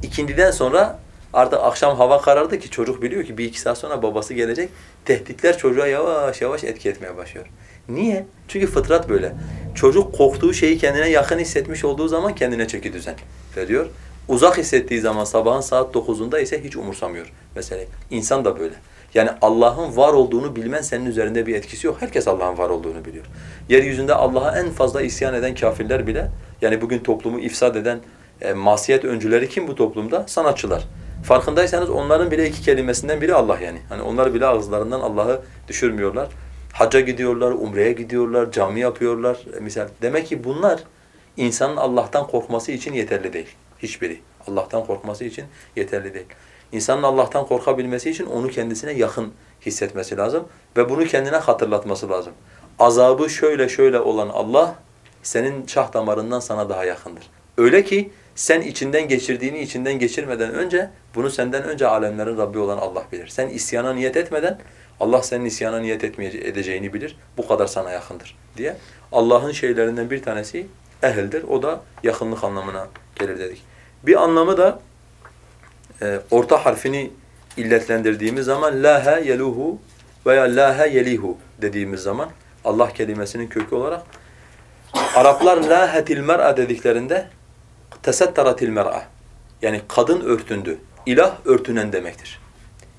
İkindiden sonra artık akşam hava karardı ki çocuk biliyor ki bir iki saat sonra babası gelecek. Tehditler çocuğa yavaş yavaş etki etmeye başlıyor. Niye? Çünkü fıtrat böyle. Çocuk korktuğu şeyi kendine yakın hissetmiş olduğu zaman kendine çeki düzen veriyor. Uzak hissettiği zaman sabahın saat 9'unda ise hiç umursamıyor mesela. İnsan da böyle. Yani Allah'ın var olduğunu bilmen senin üzerinde bir etkisi yok. Herkes Allah'ın var olduğunu biliyor. Yeryüzünde Allah'a en fazla isyan eden kafirler bile, yani bugün toplumu ifsad eden e, masiyet öncüleri kim bu toplumda? Sanatçılar. Farkındaysanız onların bile iki kelimesinden biri Allah yani. Hani onlar bile ağızlarından Allah'ı düşürmüyorlar. Hacca gidiyorlar, umreye gidiyorlar, cami yapıyorlar. E, misal demek ki bunlar insanın Allah'tan korkması için yeterli değil. Hiçbiri. Allah'tan korkması için yeterli değil. İnsanın Allah'tan korkabilmesi için onu kendisine yakın hissetmesi lazım ve bunu kendine hatırlatması lazım. Azabı şöyle şöyle olan Allah senin şah damarından sana daha yakındır. Öyle ki sen içinden geçirdiğini içinden geçirmeden önce bunu senden önce alemlerin Rabbi olan Allah bilir. Sen isyana niyet etmeden Allah senin isyana niyet edeceğini bilir. Bu kadar sana yakındır diye. Allah'ın şeylerinden bir tanesi ehildir. O da yakınlık anlamına gelir dedik. Bir anlamı da e, orta harfini illetlendirdiğimiz zaman lahe yeluhu veya lahe yelihu dediğimiz zaman Allah kelimesinin kökü olarak Araplar lahetil mer'a dediklerinde tesetteratil mer'a yani kadın örtündü. İlah örtünen demektir.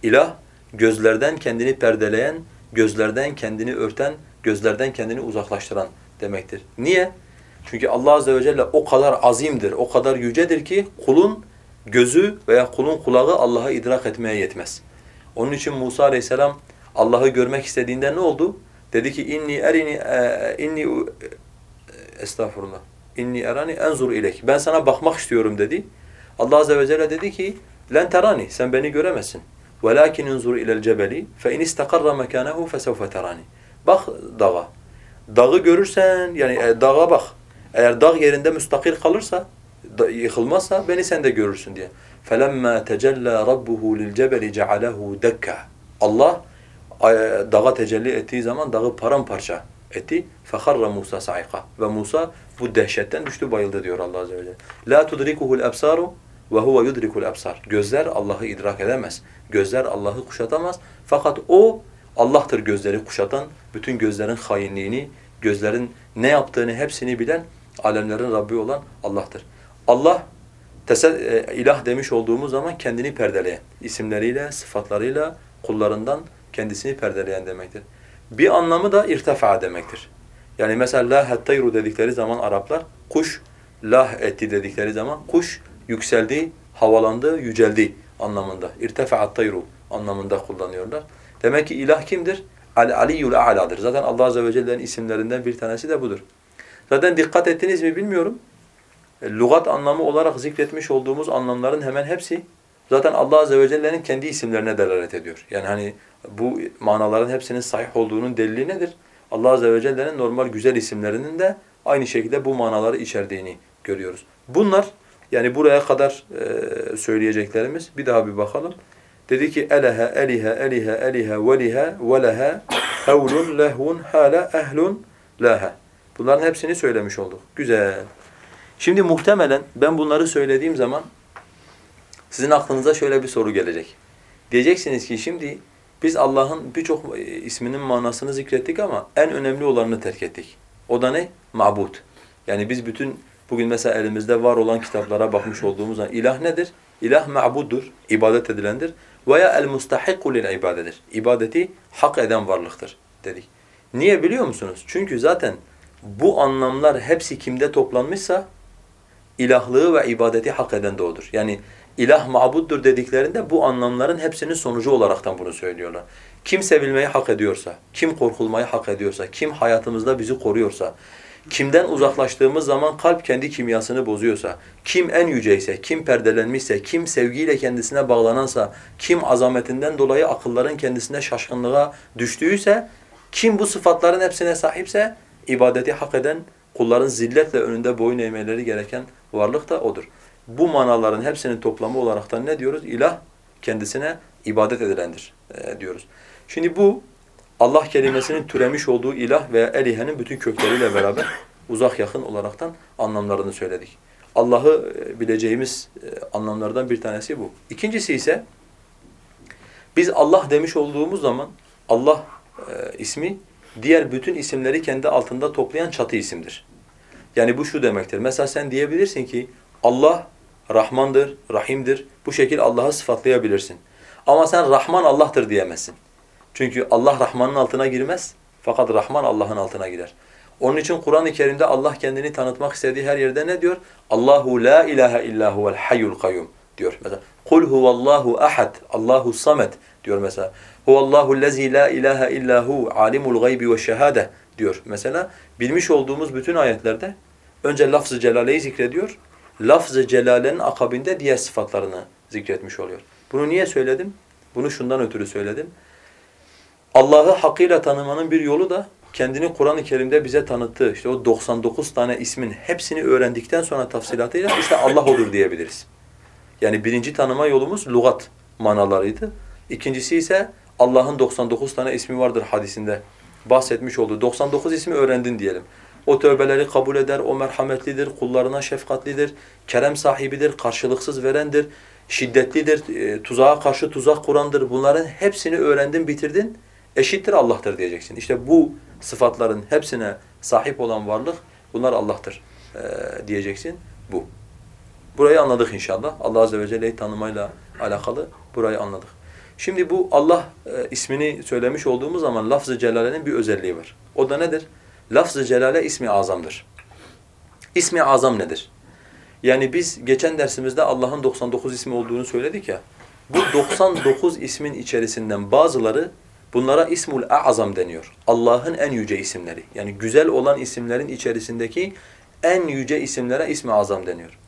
İlah gözlerden kendini perdeleyen, gözlerden kendini örten, gözlerden kendini uzaklaştıran demektir. Niye? Çünkü Allah azze ve celle o kadar azimdir, o kadar yücedir ki kulun gözü veya kulun kulağı Allah'ı idrak etmeye yetmez. Onun için Musa aleyhisselam Allah'ı görmek istediğinde ne oldu? Dedi ki inni erini e, inni estağfurullah. İnni erani enzur ilek. Ben sana bakmak istiyorum dedi. Allah azze ve celle dedi ki len terani sen beni göremezsin. Velakin unzur ilel cebeli fe in istakarra mekanehu fesevfe terani. Bak dağa. Dağı görürsen yani e, dağa bak. Eğer dağ yerinde müstakil kalırsa yıkılmazsa beni sen de görürsün diye. فَلَمَّا تَجَلَّى رَبُّهُ لِلْجَبَلِ جَعَلَهُ دَكَّ Allah dağa tecelli ettiği zaman dağı paramparça etti. فَخَرَّ Musa saika Ve Musa bu dehşetten düştü bayıldı diyor Allah Azze ve Celle. لَا تُدْرِكُهُ الْأَبْصَارُ وَهُوَ يُدْرِكُ الْأَبْصَارِ Gözler Allah'ı idrak edemez. Gözler Allah'ı kuşatamaz. Fakat O Allah'tır gözleri kuşatan, bütün gözlerin hainliğini, gözlerin ne yaptığını hepsini bilen, alemlerin Rabbi olan Allah'tır. Allah e, ilah demiş olduğumuz zaman kendini perdeleyen, isimleriyle, sıfatlarıyla, kullarından kendisini perdeleyen demektir. Bir anlamı da irtefa demektir. Yani mesela la hattayru dedikleri zaman Araplar kuş lah etti dedikleri zaman kuş yükseldi, havalandı, yüceldi anlamında. İrtefa'at tayru anlamında kullanıyorlar. Demek ki ilah kimdir? Al Aliyyul A'la'dır. Zaten Allah azze ve celle'nin isimlerinden bir tanesi de budur. Zaten dikkat ettiniz mi bilmiyorum. E, Lugat anlamı olarak zikretmiş olduğumuz anlamların hemen hepsi zaten Allah azze ve celle'nin kendi isimlerine delalet ediyor. Yani hani bu manaların hepsinin sahih olduğunun delili nedir? Allah Azze ve Celle'nin normal güzel isimlerinin de aynı şekilde bu manaları içerdiğini görüyoruz. Bunlar yani buraya kadar e, söyleyeceklerimiz bir daha bir bakalım. Dedi ki elehe, elihe, elihe, elihe, velihe, velehe, hevlun, lehvun, hala, ehlun, laha. Bunların hepsini söylemiş olduk. Güzel. Şimdi muhtemelen ben bunları söylediğim zaman sizin aklınıza şöyle bir soru gelecek. Diyeceksiniz ki şimdi biz Allah'ın birçok e, isminin manasını zikrettik ama en önemli olanını terk ettik. O da ne? Ma'bud. Yani biz bütün bugün mesela elimizde var olan kitaplara bakmış olduğumuz zaman ilah nedir? İlah ma'buddur, ibadet edilendir. Veya el mustahikku lil ibadedir. İbadeti hak eden varlıktır dedik. Niye biliyor musunuz? Çünkü zaten bu anlamlar hepsi kimde toplanmışsa ilahlığı ve ibadeti hak eden de odur. Yani ilah mabuddur dediklerinde bu anlamların hepsinin sonucu olaraktan bunu söylüyorlar. Kim sevilmeyi hak ediyorsa, kim korkulmayı hak ediyorsa, kim hayatımızda bizi koruyorsa, kimden uzaklaştığımız zaman kalp kendi kimyasını bozuyorsa, kim en yüceyse, kim perdelenmişse, kim sevgiyle kendisine bağlanansa, kim azametinden dolayı akılların kendisine şaşkınlığa düştüyse, kim bu sıfatların hepsine sahipse, ibadeti hak eden, kulların zilletle önünde boyun eğmeleri gereken varlık da odur. Bu manaların hepsinin toplamı olaraktan ne diyoruz? İlah kendisine ibadet edilendir e, diyoruz. Şimdi bu Allah kelimesinin türemiş olduğu ilah veya elihenin bütün kökleriyle beraber uzak yakın olaraktan anlamlarını söyledik. Allah'ı e, bileceğimiz e, anlamlardan bir tanesi bu. İkincisi ise biz Allah demiş olduğumuz zaman Allah e, ismi diğer bütün isimleri kendi altında toplayan çatı isimdir. Yani bu şu demektir. Mesela sen diyebilirsin ki Allah Rahmandır, Rahim'dir. Bu şekil Allah'ı sıfatlayabilirsin. Ama sen Rahman Allah'tır diyemezsin. Çünkü Allah Rahman'ın altına girmez. Fakat Rahman Allah'ın altına girer. Onun için Kur'an-ı Kerim'de Allah kendini tanıtmak istediği her yerde ne diyor? Allahu la ilahe illa huvel hayyul kayyum diyor. Mesela kul huvallahu ahad, Allahu samet diyor mesela. Huvallahu lezi la ilahe illa hu, alimul gaybi ve şehade diyor mesela. Bilmiş olduğumuz bütün ayetlerde önce lafz-ı celaleyi zikrediyor. Lafz-ı celalenin akabinde diğer sıfatlarını zikretmiş oluyor. Bunu niye söyledim? Bunu şundan ötürü söyledim. Allah'ı hakkıyla tanımanın bir yolu da kendini Kur'an-ı Kerim'de bize tanıttığı işte o 99 tane ismin hepsini öğrendikten sonra tafsilatıyla işte Allah odur diyebiliriz. Yani birinci tanıma yolumuz lugat manalarıydı. İkincisi ise Allah'ın 99 tane ismi vardır hadisinde bahsetmiş olduğu 99 ismi öğrendin diyelim. O tövbeleri kabul eder, o merhametlidir, kullarına şefkatlidir, kerem sahibidir, karşılıksız verendir, şiddetlidir, e, tuzağa karşı tuzak kurandır. Bunların hepsini öğrendin, bitirdin, eşittir Allah'tır diyeceksin. İşte bu sıfatların hepsine sahip olan varlık, bunlar Allah'tır e, diyeceksin. Bu. Burayı anladık inşallah. Allah Azze ve Celle'yi tanımayla alakalı burayı anladık. Şimdi bu Allah e, ismini söylemiş olduğumuz zaman lafz-ı celalenin bir özelliği var. O da nedir? Lafz-ı celale ismi azamdır. İsmi azam nedir? Yani biz geçen dersimizde Allah'ın 99 ismi olduğunu söyledik ya. Bu 99 ismin içerisinden bazıları bunlara ismul azam deniyor. Allah'ın en yüce isimleri. Yani güzel olan isimlerin içerisindeki en yüce isimlere ismi azam deniyor.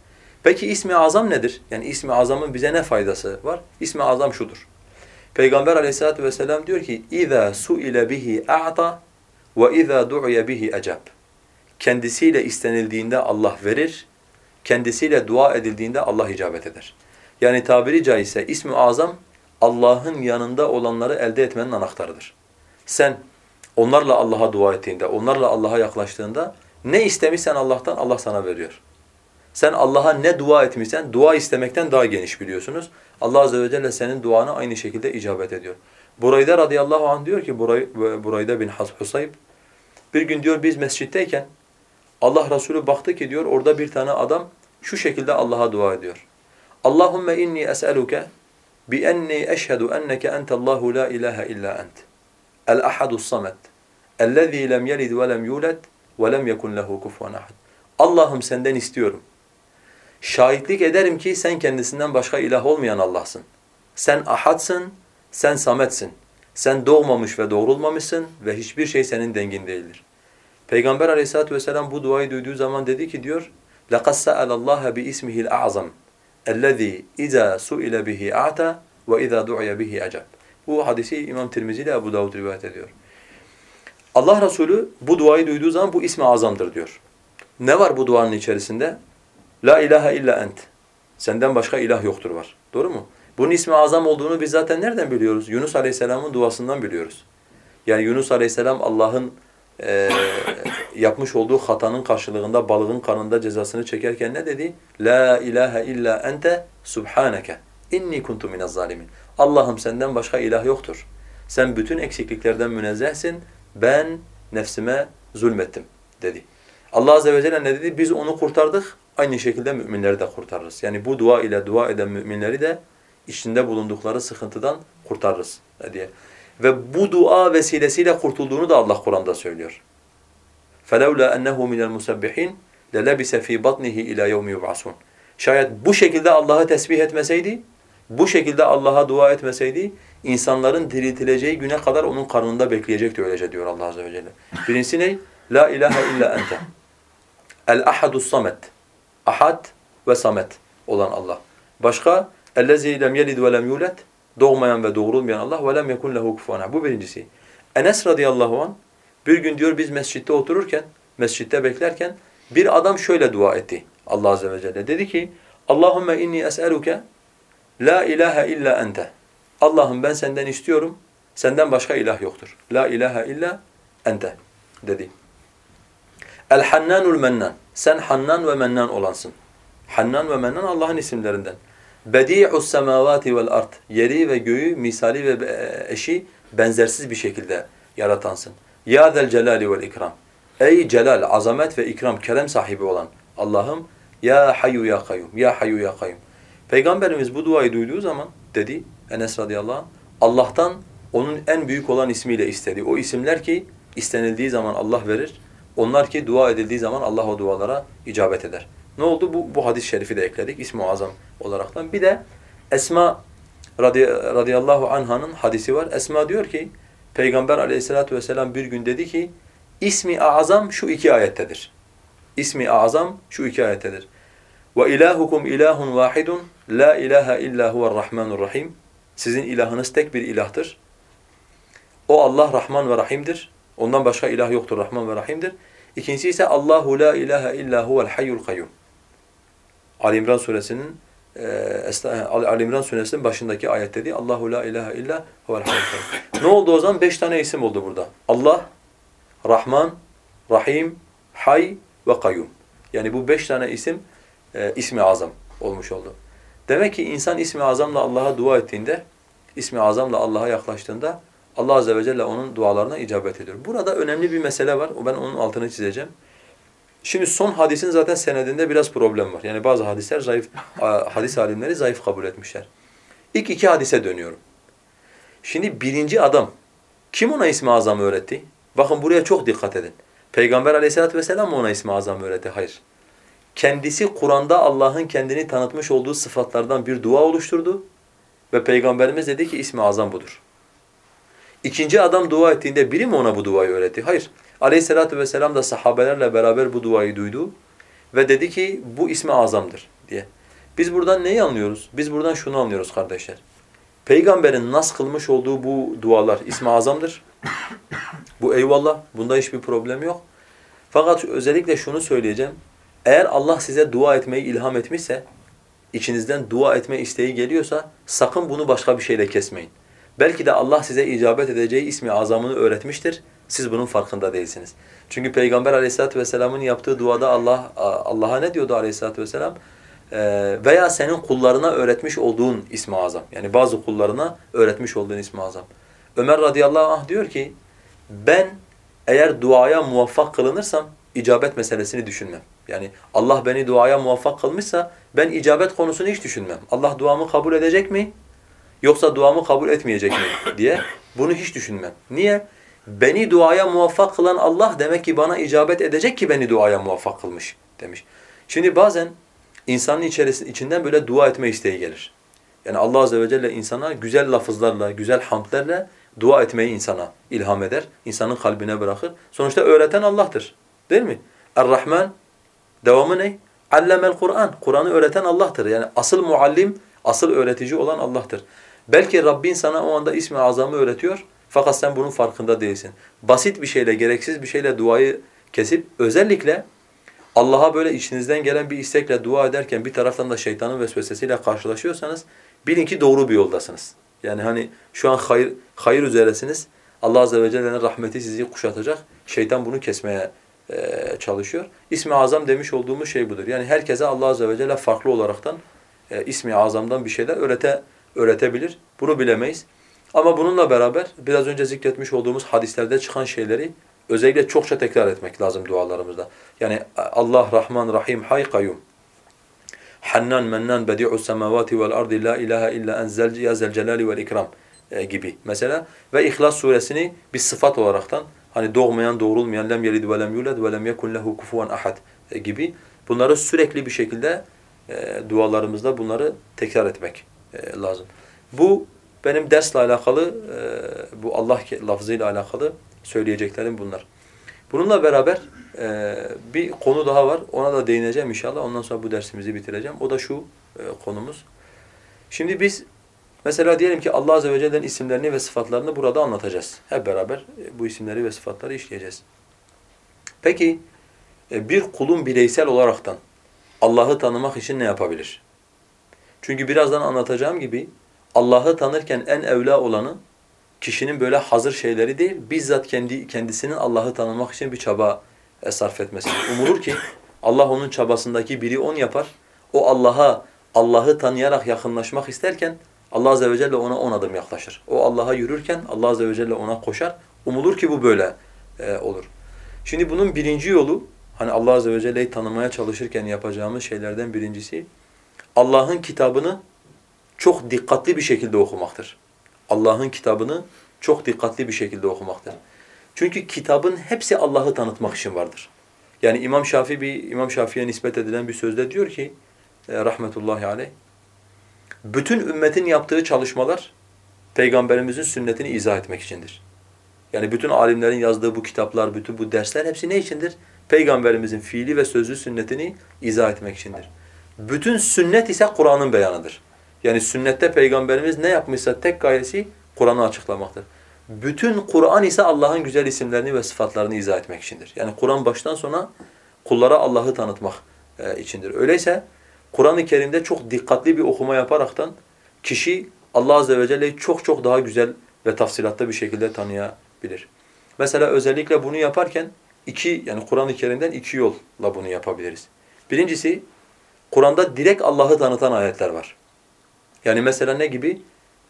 Peki ismi azam nedir? Yani ismi azamın bize ne faydası var? İsmi azam şudur. Peygamber aleyhissalatu vesselam diyor ki اِذَا سُئِلَ بِهِ اَعْطَى وَاِذَا دُعِيَ بِهِ اَجَبْ Kendisiyle istenildiğinde Allah verir, kendisiyle dua edildiğinde Allah icabet eder. Yani tabiri caizse ismi azam Allah'ın yanında olanları elde etmenin anahtarıdır. Sen onlarla Allah'a dua ettiğinde, onlarla Allah'a yaklaştığında ne istemişsen Allah'tan Allah sana veriyor. Sen Allah'a ne dua etmişsen dua istemekten daha geniş biliyorsunuz. Allah azze ve celle senin duana aynı şekilde icabet ediyor. Burayda radıyallahu anh diyor ki Buray, Burayda bin Husayb bir gün diyor biz mescitteyken Allah Resulü baktı ki diyor orada bir tane adam şu şekilde Allah'a dua ediyor. Allahumme inni es'eluke bi enni eşhedü enneke entallahu la ilahe illa ent. El ahadus samet. Ellezî lem yelid ve lem yulad ve lem yekun lehu kufuven ahad. Allah'ım senden istiyorum. Şahitlik ederim ki sen kendisinden başka ilah olmayan Allah'sın. Sen ahadsın, sen sametsin. Sen doğmamış ve doğrulmamışsın ve hiçbir şey senin dengin değildir. Peygamber aleyhissalatu vesselam bu duayı duyduğu zaman dedi ki diyor, لَقَدْ سَأَلَ اللّٰهَ بِإِسْمِهِ الْأَعْظَمِ اَلَّذ۪ي اِذَا سُئِلَ بِهِ اَعْتَى وَاِذَا دُعِيَ بِهِ اَجَبْ Bu hadisi İmam Tirmizi ile Ebu Davud rivayet ediyor. Allah Resulü bu duayı duyduğu zaman bu ismi azamdır diyor. Ne var bu duanın içerisinde? La ilahe illa ent. Senden başka ilah yoktur var. Doğru mu? Bunun ismi azam olduğunu biz zaten nereden biliyoruz? Yunus Aleyhisselam'ın duasından biliyoruz. Yani Yunus Aleyhisselam Allah'ın e, yapmış olduğu hatanın karşılığında balığın kanında cezasını çekerken ne dedi? La ilahe illa ente subhaneke inni kuntu minez zalimin. Allah'ım senden başka ilah yoktur. Sen bütün eksikliklerden münezzehsin. Ben nefsime zulmettim dedi. Allah azze ve celle ne dedi? Biz onu kurtardık Aynı şekilde müminleri de kurtarırız. Yani bu dua ile dua eden müminleri de içinde bulundukları sıkıntıdan kurtarırız diye. Ve bu dua vesilesiyle kurtulduğunu da Allah Kur'an'da söylüyor. فَلَوْلَا أَنَّهُ مِنَ الْمُسَبِّحِينَ لَلَبِسَ ف۪ي بَطْنِهِ اِلَى يَوْمِ يُبْعَثُونَ Şayet bu şekilde Allah'ı tesbih etmeseydi, bu şekilde Allah'a dua etmeseydi, insanların diriltileceği güne kadar onun karnında bekleyecekti öylece diyor Allah Azze ve Celle. Birincisi ne? La ilahe illa ente. El-ahadus samet. Ahad ve Samet olan Allah. Başka ellezî lem yelid ve lem yulet doğmayan ve doğurulmayan Allah ve lem yekun lehu kufuven Bu birincisi. Enes radıyallahu an bir gün diyor biz mescitte otururken, mescitte beklerken bir adam şöyle dua etti. Allah azze ve celle dedi ki: Allahümme inni es'eluke la ilahe illa ente. Allah'ım ben senden istiyorum. Senden başka ilah yoktur. La ilahe illa ente dedi. El Hannanul Mennan. Sen Hannan ve Mennan olansın. Hannan ve Mennan Allah'ın isimlerinden. Bedi'us semavati vel ard. Yeri ve göğü misali ve eşi benzersiz bir şekilde yaratansın. Ya zel celali vel ikram. Ey celal, azamet ve ikram, kerem sahibi olan Allah'ım ya hayyu ya kayyum, ya hayyu ya kayyum. Peygamberimiz bu duayı duyduğu zaman dedi Enes radıyallahu anh, Allah'tan onun en büyük olan ismiyle istedi. O isimler ki istenildiği zaman Allah verir. Onlar ki dua edildiği zaman Allah o dualara icabet eder. Ne oldu? Bu, bu hadis-i şerifi de ekledik ismi azam olaraktan. Bir de Esma radi, radıyallahu anh'ın hadisi var. Esma diyor ki Peygamber aleyhissalatu vesselam bir gün dedi ki ismi azam şu iki ayettedir. İsmi azam şu iki ayettedir. Ve ilahukum ilahun vahidun la ilahe illa huve'r rahim. Sizin ilahınız tek bir ilahtır. O Allah Rahman ve Rahim'dir. Ondan başka ilah yoktur. Rahman ve Rahim'dir. İkincisi ise Allahu la ilahe illa huvel hayyul kayyum. Ali İmran suresinin e, Ali İmran suresinin başındaki ayet dedi. Allahu la ilahe illa huvel hayyul kayyum. Ne oldu o zaman? Beş tane isim oldu burada. Allah, Rahman, Rahim, Hay ve Kayyum. Yani bu beş tane isim e, ismi azam olmuş oldu. Demek ki insan ismi azamla Allah'a dua ettiğinde, ismi azamla Allah'a yaklaştığında Allah azze ve celle onun dualarına icabet ediyor. Burada önemli bir mesele var. Ben onun altını çizeceğim. Şimdi son hadisin zaten senedinde biraz problem var. Yani bazı hadisler zayıf, hadis alimleri zayıf kabul etmişler. İlk iki hadise dönüyorum. Şimdi birinci adam kim ona ismi azamı öğretti? Bakın buraya çok dikkat edin. Peygamber aleyhissalatü vesselam mı ona ismi azamı öğretti? Hayır. Kendisi Kur'an'da Allah'ın kendini tanıtmış olduğu sıfatlardan bir dua oluşturdu. Ve Peygamberimiz dedi ki ismi azam budur. İkinci adam dua ettiğinde biri mi ona bu duayı öğretti? Hayır. Aleyhissalatü vesselam da sahabelerle beraber bu duayı duydu ve dedi ki bu ismi azamdır diye. Biz buradan neyi anlıyoruz? Biz buradan şunu anlıyoruz kardeşler. Peygamberin nas kılmış olduğu bu dualar ismi azamdır. Bu eyvallah. Bunda hiçbir problem yok. Fakat özellikle şunu söyleyeceğim. Eğer Allah size dua etmeyi ilham etmişse, içinizden dua etme isteği geliyorsa sakın bunu başka bir şeyle kesmeyin. Belki de Allah size icabet edeceği ismi azamını öğretmiştir. Siz bunun farkında değilsiniz. Çünkü Peygamber Aleyhisselatü vesselam'ın yaptığı duada Allah Allah'a ne diyordu Aleyhisselatü vesselam? Ee, veya senin kullarına öğretmiş olduğun ismi azam. Yani bazı kullarına öğretmiş olduğun ismi azam. Ömer radıyallahu anh diyor ki ben eğer duaya muvaffak kılınırsam icabet meselesini düşünmem. Yani Allah beni duaya muvaffak kılmışsa ben icabet konusunu hiç düşünmem. Allah duamı kabul edecek mi? Yoksa duamı kabul etmeyecek mi diye bunu hiç düşünmem. Niye? Beni duaya muvaffak kılan Allah demek ki bana icabet edecek ki beni duaya muvaffak kılmış demiş. Şimdi bazen insanın içerisinde içinden böyle dua etme isteği gelir. Yani Allah azze ve celle insana güzel lafızlarla, güzel hamdlerle dua etmeyi insana ilham eder. insanın kalbine bırakır. Sonuçta öğreten Allah'tır. Değil mi? Er-Rahman devamı ne? Allemel Kur'an. Kur'an'ı öğreten Allah'tır. Yani asıl muallim, asıl öğretici olan Allah'tır. Belki Rabbin sana o anda ismi azamı öğretiyor. Fakat sen bunun farkında değilsin. Basit bir şeyle, gereksiz bir şeyle duayı kesip özellikle Allah'a böyle içinizden gelen bir istekle dua ederken bir taraftan da şeytanın vesvesesiyle karşılaşıyorsanız bilin ki doğru bir yoldasınız. Yani hani şu an hayır, hayır üzeresiniz. Allah Azze ve Celle'nin rahmeti sizi kuşatacak. Şeytan bunu kesmeye e, çalışıyor. İsmi azam demiş olduğumuz şey budur. Yani herkese Allah Azze ve Celle farklı olaraktan e, ismi azamdan bir şeyler öğrete, öğretebilir. Bunu bilemeyiz. Ama bununla beraber biraz önce zikretmiş olduğumuz hadislerde çıkan şeyleri özellikle çokça tekrar etmek lazım dualarımızda. Yani Allah Rahman Rahim Hay Kayyum Hannan Mennan Bedi'us semavati vel ardi la ilahe illa enzel ya zel celali vel ikram e, gibi mesela ve İhlas suresini bir sıfat olaraktan hani doğmayan, doğrulmayan, lem yelid ve lem yulad ve lem yekun lehu kufuven ahad e, gibi bunları sürekli bir şekilde e, dualarımızda bunları tekrar etmek e, lazım. Bu benim dersle alakalı, e, bu Allah lafzıyla alakalı söyleyeceklerim bunlar. Bununla beraber e, bir konu daha var. Ona da değineceğim inşallah. Ondan sonra bu dersimizi bitireceğim. O da şu e, konumuz. Şimdi biz mesela diyelim ki Allah Azze ve Celle'nin isimlerini ve sıfatlarını burada anlatacağız. Hep beraber e, bu isimleri ve sıfatları işleyeceğiz. Peki e, bir kulun bireysel olaraktan Allah'ı tanımak için ne yapabilir? Çünkü birazdan anlatacağım gibi Allah'ı tanırken en evla olanı kişinin böyle hazır şeyleri değil, bizzat kendi kendisinin Allah'ı tanımak için bir çaba sarf etmesi. Umulur ki Allah onun çabasındaki biri on yapar. O Allah'a Allah'ı tanıyarak yakınlaşmak isterken Allah azze ve celle ona on adım yaklaşır. O Allah'a yürürken Allah azze ve celle ona koşar. Umulur ki bu böyle e, olur. Şimdi bunun birinci yolu hani Allah azze ve celle'yi tanımaya çalışırken yapacağımız şeylerden birincisi Allah'ın kitabını çok dikkatli bir şekilde okumaktır. Allah'ın kitabını çok dikkatli bir şekilde okumaktır. Çünkü kitabın hepsi Allah'ı tanıtmak için vardır. Yani İmam Şafii bir İmam Şafii'ye nispet edilen bir sözde diyor ki e, rahmetullahi aleyh bütün ümmetin yaptığı çalışmalar peygamberimizin sünnetini izah etmek içindir. Yani bütün alimlerin yazdığı bu kitaplar, bütün bu dersler hepsi ne içindir? Peygamberimizin fiili ve sözlü sünnetini izah etmek içindir. Bütün sünnet ise Kur'an'ın beyanıdır. Yani sünnette peygamberimiz ne yapmışsa tek gayesi Kur'an'ı açıklamaktır. Bütün Kur'an ise Allah'ın güzel isimlerini ve sıfatlarını izah etmek içindir. Yani Kur'an baştan sona kullara Allah'ı tanıtmak e, içindir. Öyleyse Kur'an-ı Kerim'de çok dikkatli bir okuma yaparaktan kişi Allah azze ve celle'yi çok çok daha güzel ve tafsilatlı bir şekilde tanıyabilir. Mesela özellikle bunu yaparken iki yani Kur'an-ı Kerim'den iki yolla bunu yapabiliriz. Birincisi Kur'an'da direkt Allah'ı tanıtan ayetler var. Yani mesela ne gibi?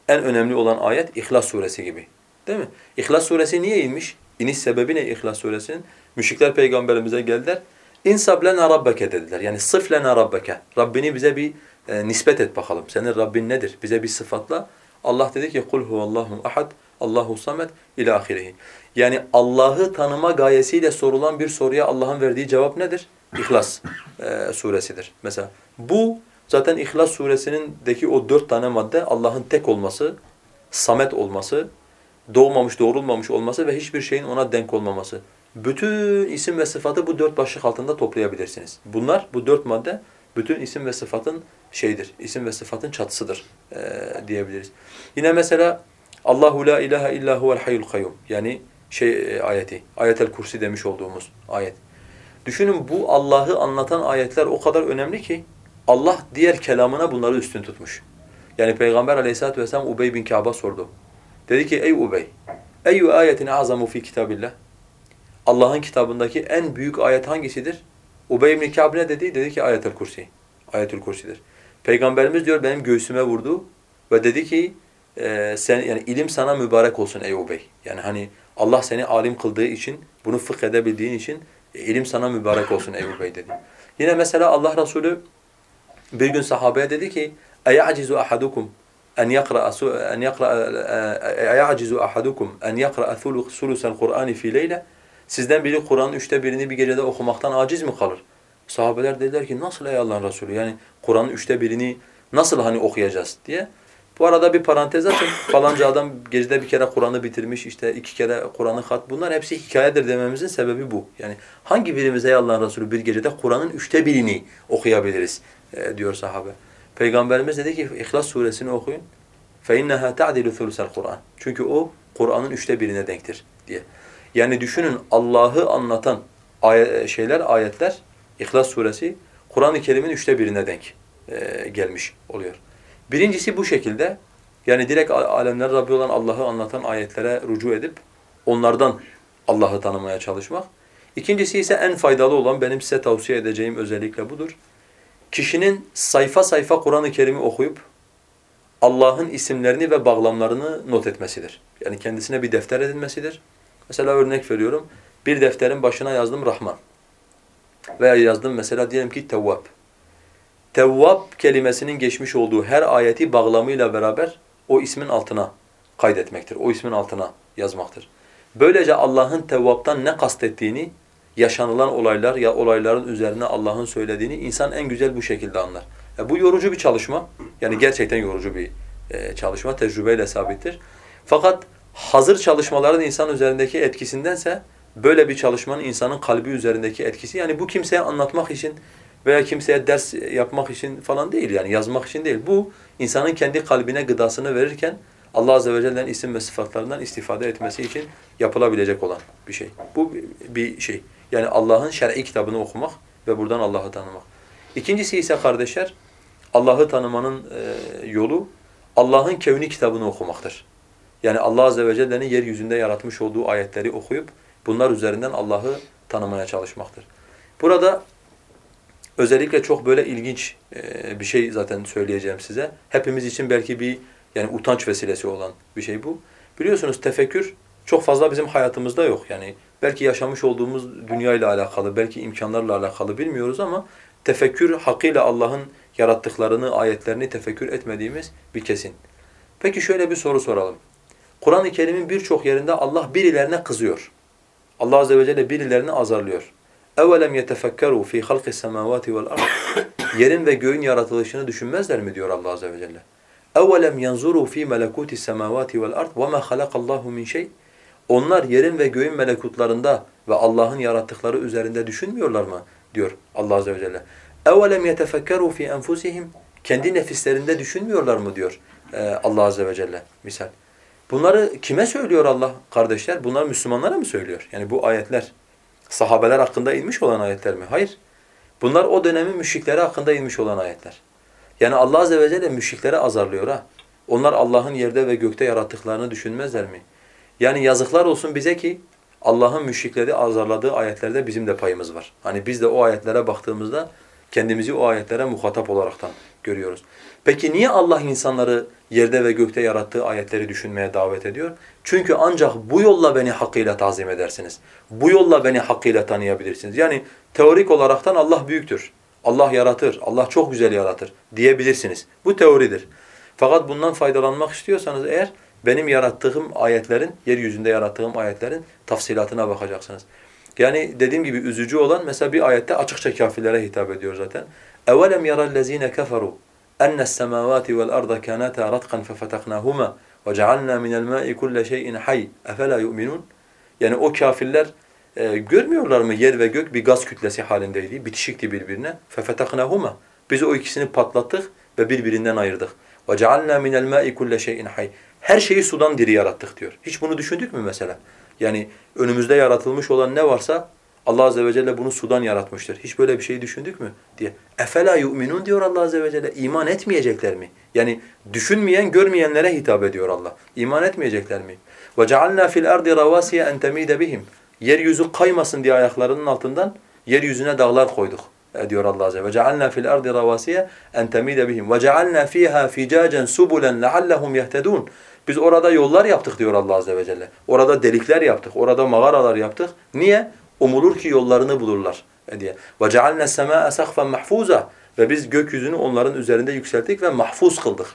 En önemli olan ayet İhlas suresi gibi. Değil mi? İhlas suresi niye inmiş? İniş sebebi ne İhlas suresinin? Müşrikler peygamberimize geldiler. İnsab lena rabbeke dediler. Yani sıf lena rabbeke. Rabbini bize bir e, nispet et bakalım. Senin Rabbin nedir? Bize bir sıfatla. Allah dedi ki kul huvallahu ahad Allahu samet ila ahirihi. Yani Allah'ı tanıma gayesiyle sorulan bir soruya Allah'ın verdiği cevap nedir? İhlas e, suresidir. Mesela bu zaten İhlas suresindeki o dört tane madde Allah'ın tek olması, samet olması, doğmamış, doğrulmamış olması ve hiçbir şeyin ona denk olmaması. Bütün isim ve sıfatı bu dört başlık altında toplayabilirsiniz. Bunlar, bu dört madde bütün isim ve sıfatın şeydir, isim ve sıfatın çatısıdır e, diyebiliriz. Yine mesela Allahu la ilahe illa huvel hayyul kayyum yani şey e, ayeti, ayetel kursi demiş olduğumuz ayet. Düşünün bu Allah'ı anlatan ayetler o kadar önemli ki Allah diğer kelamına bunları üstün tutmuş. Yani Peygamber aleyhissalatu vesselam Ubey bin Ka'b'a sordu. Dedi ki ey Ubey, eyyü ayetin azamu fi kitabillah? Allah'ın kitabındaki en büyük ayet hangisidir? Ubey ibn Ka'b ne dedi? Dedi ki ayetel kursi. Ayetül kursidir. Peygamberimiz diyor benim göğsüme vurdu ve dedi ki e, sen yani ilim sana mübarek olsun ey Ubey. Yani hani Allah seni alim kıldığı için, bunu fıkh edebildiğin için e, ilim sana mübarek olsun ey Ubey dedi. Yine mesela Allah Resulü bir gün sahabeye dedi ki اَيَعْجِزُ أَحَدُكُمْ en yakra en yakra ayacizu ahadukum en yakra sulusen Kur'an fi leyle Sizden biri Kur'an'ın üçte birini bir gecede okumaktan aciz mi kalır? Sahabeler dediler ki nasıl ey Allah'ın Resulü? Yani Kur'an'ın üçte birini nasıl hani okuyacağız diye. Bu arada bir parantez açın. Falanca adam gecede bir kere Kur'an'ı bitirmiş, işte iki kere Kur'an'ı kat. Bunlar hepsi hikayedir dememizin sebebi bu. Yani hangi birimiz ey Allah'ın Resulü bir gecede Kur'an'ın üçte birini okuyabiliriz e, diyor sahabe. Peygamberimiz dedi ki İhlas suresini okuyun. فَاِنَّهَا تَعْدِلُ ثُلُسَ الْقُرْآنِ Çünkü o Kur'an'ın üçte birine denktir diye. Yani düşünün Allah'ı anlatan ay şeyler, ayetler, İhlas suresi Kur'an-ı Kerim'in üçte birine denk e, gelmiş oluyor. Birincisi bu şekilde yani direkt alemler Rabbi olan Allah'ı anlatan ayetlere rücu edip onlardan Allah'ı tanımaya çalışmak. İkincisi ise en faydalı olan benim size tavsiye edeceğim özellikle budur. Kişinin sayfa sayfa Kur'an-ı Kerim'i okuyup Allah'ın isimlerini ve bağlamlarını not etmesidir. Yani kendisine bir defter edinmesidir. Mesela örnek veriyorum. Bir defterin başına yazdım Rahman. Veya yazdım mesela diyelim ki Tevvab. Tevvab kelimesinin geçmiş olduğu her ayeti bağlamıyla beraber o ismin altına kaydetmektir. O ismin altına yazmaktır. Böylece Allah'ın Tevvab'tan ne kastettiğini, yaşanılan olaylar ya olayların üzerine Allah'ın söylediğini insan en güzel bu şekilde anlar. E bu yorucu bir çalışma. Yani gerçekten yorucu bir e, çalışma. Tecrübeyle sabittir. Fakat hazır çalışmaların insan üzerindeki etkisindense böyle bir çalışmanın insanın kalbi üzerindeki etkisi yani bu kimseye anlatmak için veya kimseye ders yapmak için falan değil yani yazmak için değil. Bu insanın kendi kalbine gıdasını verirken Allah azze ve celle'nin isim ve sıfatlarından istifade etmesi için yapılabilecek olan bir şey. Bu bir şey. Yani Allah'ın şer'i kitabını okumak ve buradan Allah'ı tanımak. İkincisi ise kardeşler Allah'ı tanımanın e, yolu Allah'ın kevni kitabını okumaktır. Yani Allah azze ve celle'nin yeryüzünde yaratmış olduğu ayetleri okuyup bunlar üzerinden Allah'ı tanımaya çalışmaktır. Burada özellikle çok böyle ilginç e, bir şey zaten söyleyeceğim size. Hepimiz için belki bir yani utanç vesilesi olan bir şey bu. Biliyorsunuz tefekkür çok fazla bizim hayatımızda yok. Yani belki yaşamış olduğumuz dünya ile alakalı, belki imkanlarla alakalı bilmiyoruz ama tefekkür hakkıyla Allah'ın yarattıklarını, ayetlerini tefekkür etmediğimiz bir kesin. Peki şöyle bir soru soralım. Kur'an-ı Kerim'in birçok yerinde Allah birilerine kızıyor. Allah azze ve celle birilerini azarlıyor. اَوَلَمْ يَتَفَكَّرُوا ف۪ي خَلْقِ السَّمَاوَاتِ وَالْأَرْضِ Yerin ve göğün yaratılışını düşünmezler mi diyor Allah azze ve celle. اَوَلَمْ يَنْظُرُوا ف۪ي مَلَكُوتِ السَّمَاوَاتِ وَالْأَرْضِ وَمَا خَلَقَ اللّٰهُ مِنْ شَيْءٍ Onlar yerin ve göğün melekutlarında ve Allah'ın yarattıkları üzerinde düşünmüyorlar mı? diyor Allah azze ve celle. اَوَلَمْ يَتَفَكَّرُوا ف۪ي أَنْفُسِهِمْ Kendi nefislerinde düşünmüyorlar mı diyor Allah azze ve celle misal. Bunları kime söylüyor Allah kardeşler? Bunlar Müslümanlara mı söylüyor? Yani bu ayetler sahabeler hakkında inmiş olan ayetler mi? Hayır. Bunlar o dönemin müşrikleri hakkında inmiş olan ayetler. Yani Allah azze ve celle müşrikleri azarlıyor ha. Onlar Allah'ın yerde ve gökte yarattıklarını düşünmezler mi? Yani yazıklar olsun bize ki Allah'ın müşrikleri azarladığı ayetlerde bizim de payımız var. Hani biz de o ayetlere baktığımızda kendimizi o ayetlere muhatap olaraktan görüyoruz. Peki niye Allah insanları yerde ve gökte yarattığı ayetleri düşünmeye davet ediyor? Çünkü ancak bu yolla beni hakkıyla tazim edersiniz. Bu yolla beni hakkıyla tanıyabilirsiniz. Yani teorik olaraktan Allah büyüktür. Allah yaratır, Allah çok güzel yaratır diyebilirsiniz. Bu teoridir. Fakat bundan faydalanmak istiyorsanız eğer benim yarattığım ayetlerin, yeryüzünde yarattığım ayetlerin tafsilatına bakacaksınız. Yani dediğim gibi üzücü olan mesela bir ayette açıkça kafirlere hitap ediyor zaten. اَوَلَمْ يَرَى الَّذ۪ينَ كَفَرُوا اَنَّ السَّمَاوَاتِ وَالْأَرْضَ كَانَتَا رَتْقًا فَفَتَقْنَاهُمَا وَجَعَلْنَا مِنَ الْمَاءِ كُلَّ شَيْءٍ حَيٍّ اَفَلَا يُؤْمِنُونَ Yani o kafirler e, görmüyorlar mı yer ve gök bir gaz kütlesi halindeydi, bitişikti birbirine. فَفَتَقْنَاهُمَا Biz o ikisini patlattık ve birbirinden ayırdık. وَجَعَلْنَا مِنَ الْمَاءِ كُلَّ شَيْءٍ حَيٍّ Her şeyi sudan diri yarattık diyor. Hiç bunu düşündük mü mesela? Yani önümüzde yaratılmış olan ne varsa Allah azze ve celle bunu sudan yaratmıştır. Hiç böyle bir şey düşündük mü diye. Efela yu'minun diyor Allah azze ve celle. İman etmeyecekler mi? Yani düşünmeyen, görmeyenlere hitap ediyor Allah. İman etmeyecekler mi? Cealna fil ardi ravasiye en temide bihim. Yeryüzü kaymasın diye ayaklarının altından yeryüzüne dağlar koyduk diyor Allah azze ve cealna fil ardi ravasiye en temide bihim ve cealna fiha ficacan subulan leallehum yehtedun. Biz orada yollar yaptık diyor Allah azze ve celle. Orada delikler yaptık, orada mağaralar yaptık. Niye? Umulur ki yollarını bulurlar diye. وَجَعَلْنَا السَّمَاءَ سَخْفًا مَحْفُوزًا Ve biz gökyüzünü onların üzerinde yükselttik ve mahfuz kıldık.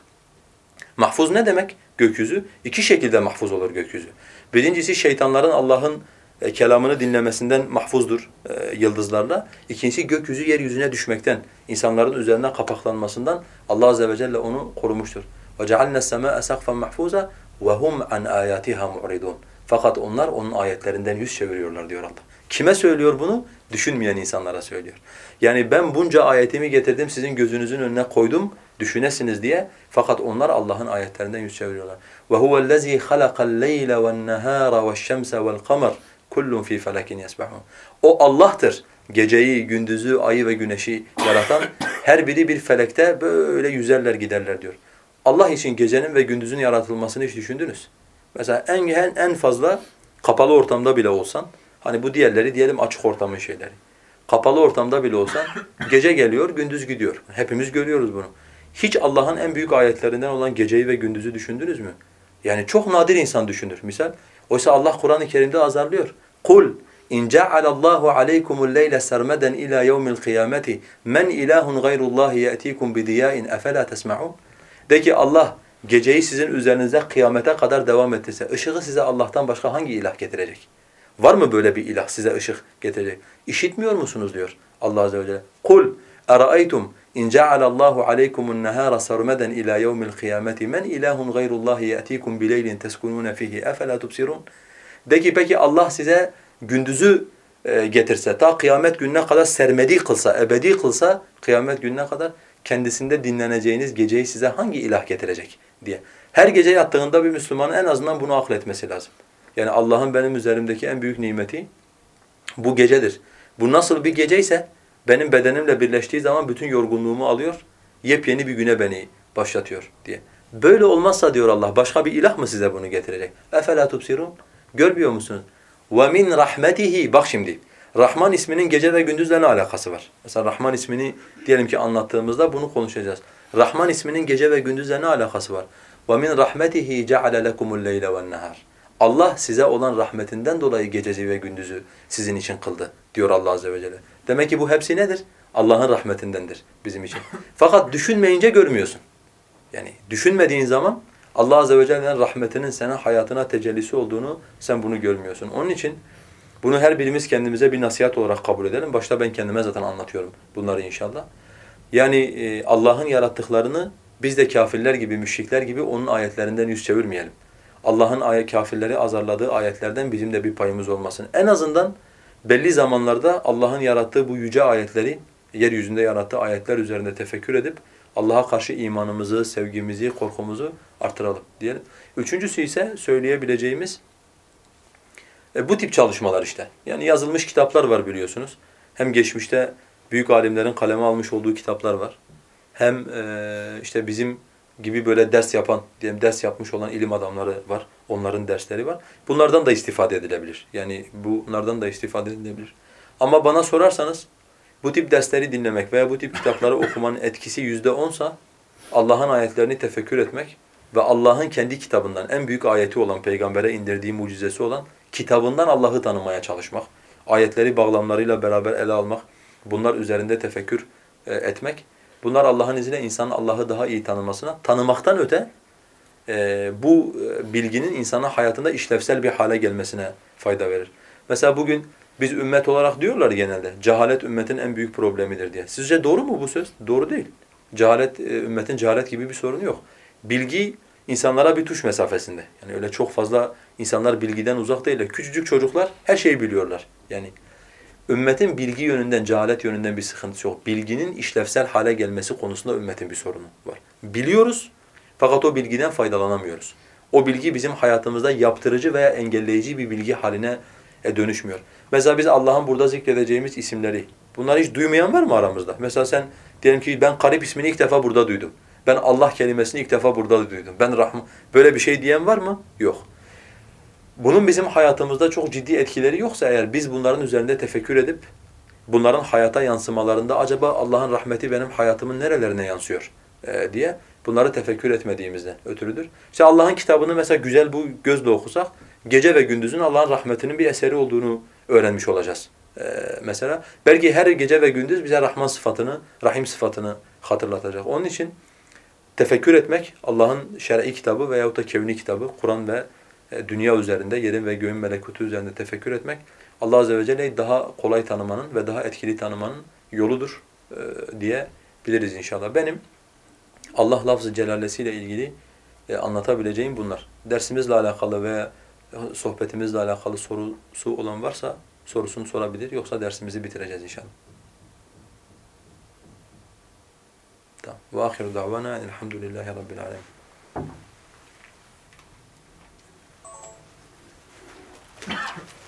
Mahfuz ne demek? Gökyüzü. iki şekilde mahfuz olur gökyüzü. Birincisi şeytanların Allah'ın e, kelamını dinlemesinden mahfuzdur e, yıldızlarla. İkincisi gökyüzü yeryüzüne düşmekten, insanların üzerine kapaklanmasından Allah azze ve celle onu korumuştur. وَجَعَلْنَا السَّمَاءَ سَقْفًا مَحْفُوزًا وَهُمْ عَنْ آيَاتِهَا مُعْرِضُونَ Fakat onlar onun ayetlerinden yüz çeviriyorlar diyor Allah. Kime söylüyor bunu? Düşünmeyen insanlara söylüyor. Yani ben bunca ayetimi getirdim sizin gözünüzün önüne koydum düşünesiniz diye. Fakat onlar Allah'ın ayetlerinden yüz çeviriyorlar. Halakal leyle ven nehâra ve'ş-şemse vel kamer kullun fî felekin yesbahun. O Allah'tır. Geceyi, gündüzü, ayı ve güneşi yaratan her biri bir felekte böyle yüzerler giderler diyor. Allah için gecenin ve gündüzün yaratılmasını hiç düşündünüz. Mesela en, en fazla kapalı ortamda bile olsan, hani bu diğerleri diyelim açık ortamın şeyleri. Kapalı ortamda bile olsan gece geliyor, gündüz gidiyor. Hepimiz görüyoruz bunu. Hiç Allah'ın en büyük ayetlerinden olan geceyi ve gündüzü düşündünüz mü? Yani çok nadir insan düşünür. Misal, oysa Allah Kur'an-ı Kerim'de azarlıyor. Kul in ja'alallahu aleykumul leyle sermeden ila yevmil kıyameti men ilahun gayrullahi ye'tikum bidiyain efela tesma'un? De ki Allah geceyi sizin üzerinize kıyamete kadar devam ettirse, ışığı size Allah'tan başka hangi ilah getirecek? Var mı böyle bir ilah size ışık getirecek? İşitmiyor musunuz diyor Allah Azze ve Celle. Kul eraeytum in ja'alallahu aleykumun nehara sarmeden ila yevmil kıyameti men ilahun gayrullahi ye'tikum bileylin teskunun fihi efela tubsirun? De ki peki Allah size gündüzü e, getirse, ta kıyamet gününe kadar sermedi kılsa, ebedi kılsa kıyamet gününe kadar kendisinde dinleneceğiniz geceyi size hangi ilah getirecek diye. Her gece yattığında bir Müslümanın en azından bunu akletmesi lazım. Yani Allah'ın benim üzerimdeki en büyük nimeti bu gecedir. Bu nasıl bir geceyse benim bedenimle birleştiği zaman bütün yorgunluğumu alıyor, yepyeni bir güne beni başlatıyor diye. Böyle olmazsa diyor Allah, başka bir ilah mı size bunu getirecek? اَفَلَا تُبْصِرُونَ Görmüyor musunuz? وَمِنْ رَحْمَتِهِ Bak şimdi, Rahman isminin gece ve gündüzle ne alakası var? Mesela Rahman ismini diyelim ki anlattığımızda bunu konuşacağız. Rahman isminin gece ve gündüzle ne alakası var? وَمِنْ رَحْمَتِهِ جَعَلَ لَكُمُ اللَّيْلَ وَالنَّهَارِ Allah size olan rahmetinden dolayı gececi ve gündüzü sizin için kıldı diyor Allah Azze ve Celle. Demek ki bu hepsi nedir? Allah'ın rahmetindendir bizim için. Fakat düşünmeyince görmüyorsun. Yani düşünmediğin zaman Allah Azze ve Celle'nin rahmetinin senin hayatına tecellisi olduğunu sen bunu görmüyorsun. Onun için bunu her birimiz kendimize bir nasihat olarak kabul edelim. Başta ben kendime zaten anlatıyorum bunları inşallah. Yani e, Allah'ın yarattıklarını biz de kafirler gibi, müşrikler gibi onun ayetlerinden yüz çevirmeyelim. Allah'ın ayet kafirleri azarladığı ayetlerden bizim de bir payımız olmasın. En azından belli zamanlarda Allah'ın yarattığı bu yüce ayetleri, yeryüzünde yarattığı ayetler üzerinde tefekkür edip Allah'a karşı imanımızı, sevgimizi, korkumuzu artıralım diyelim. Üçüncüsü ise söyleyebileceğimiz e, bu tip çalışmalar işte. Yani yazılmış kitaplar var biliyorsunuz. Hem geçmişte büyük alimlerin kaleme almış olduğu kitaplar var. Hem e, işte bizim gibi böyle ders yapan, diyelim ders yapmış olan ilim adamları var. Onların dersleri var. Bunlardan da istifade edilebilir. Yani bunlardan da istifade edilebilir. Ama bana sorarsanız bu tip dersleri dinlemek veya bu tip kitapları okumanın etkisi yüzde onsa Allah'ın ayetlerini tefekkür etmek ve Allah'ın kendi kitabından en büyük ayeti olan peygambere indirdiği mucizesi olan kitabından Allah'ı tanımaya çalışmak, ayetleri bağlamlarıyla beraber ele almak, bunlar üzerinde tefekkür e, etmek Bunlar Allah'ın izniyle insanın Allah'ı daha iyi tanımasına, tanımaktan öte e, bu e, bilginin insanın hayatında işlevsel bir hale gelmesine fayda verir. Mesela bugün biz ümmet olarak diyorlar genelde, cehalet ümmetin en büyük problemidir diye. Sizce doğru mu bu söz? Doğru değil. Cehalet, e, ümmetin cehalet gibi bir sorunu yok. Bilgi insanlara bir tuş mesafesinde. Yani öyle çok fazla insanlar bilgiden uzak değiller. Küçücük çocuklar her şeyi biliyorlar. Yani Ümmetin bilgi yönünden, cehalet yönünden bir sıkıntısı yok. Bilginin işlevsel hale gelmesi konusunda ümmetin bir sorunu var. Biliyoruz fakat o bilgiden faydalanamıyoruz. O bilgi bizim hayatımızda yaptırıcı veya engelleyici bir bilgi haline e, dönüşmüyor. Mesela biz Allah'ın burada zikredeceğimiz isimleri, bunları hiç duymayan var mı aramızda? Mesela sen diyelim ki ben Karip ismini ilk defa burada duydum. Ben Allah kelimesini ilk defa burada duydum. Ben Rahman. Böyle bir şey diyen var mı? Yok bunun bizim hayatımızda çok ciddi etkileri yoksa eğer biz bunların üzerinde tefekkür edip bunların hayata yansımalarında acaba Allah'ın rahmeti benim hayatımın nerelerine yansıyor e, diye bunları tefekkür etmediğimizden ötürüdür. İşte Allah'ın kitabını mesela güzel bu gözle okusak gece ve gündüzün Allah'ın rahmetinin bir eseri olduğunu öğrenmiş olacağız. E, mesela belki her gece ve gündüz bize Rahman sıfatını, Rahim sıfatını hatırlatacak. Onun için tefekkür etmek Allah'ın şer'i kitabı veyahut da kevni kitabı, Kur'an ve dünya üzerinde, yerin ve göğün melekutu üzerinde tefekkür etmek Allah Azze ve Celle'yi daha kolay tanımanın ve daha etkili tanımanın yoludur e, diye biliriz inşallah. Benim Allah lafzı celalesiyle ilgili e, anlatabileceğim bunlar. Dersimizle alakalı veya sohbetimizle alakalı sorusu olan varsa sorusunu sorabilir. Yoksa dersimizi bitireceğiz inşallah. Tamam. Ve ahiru davana elhamdülillahi rabbil alemin. Thank you.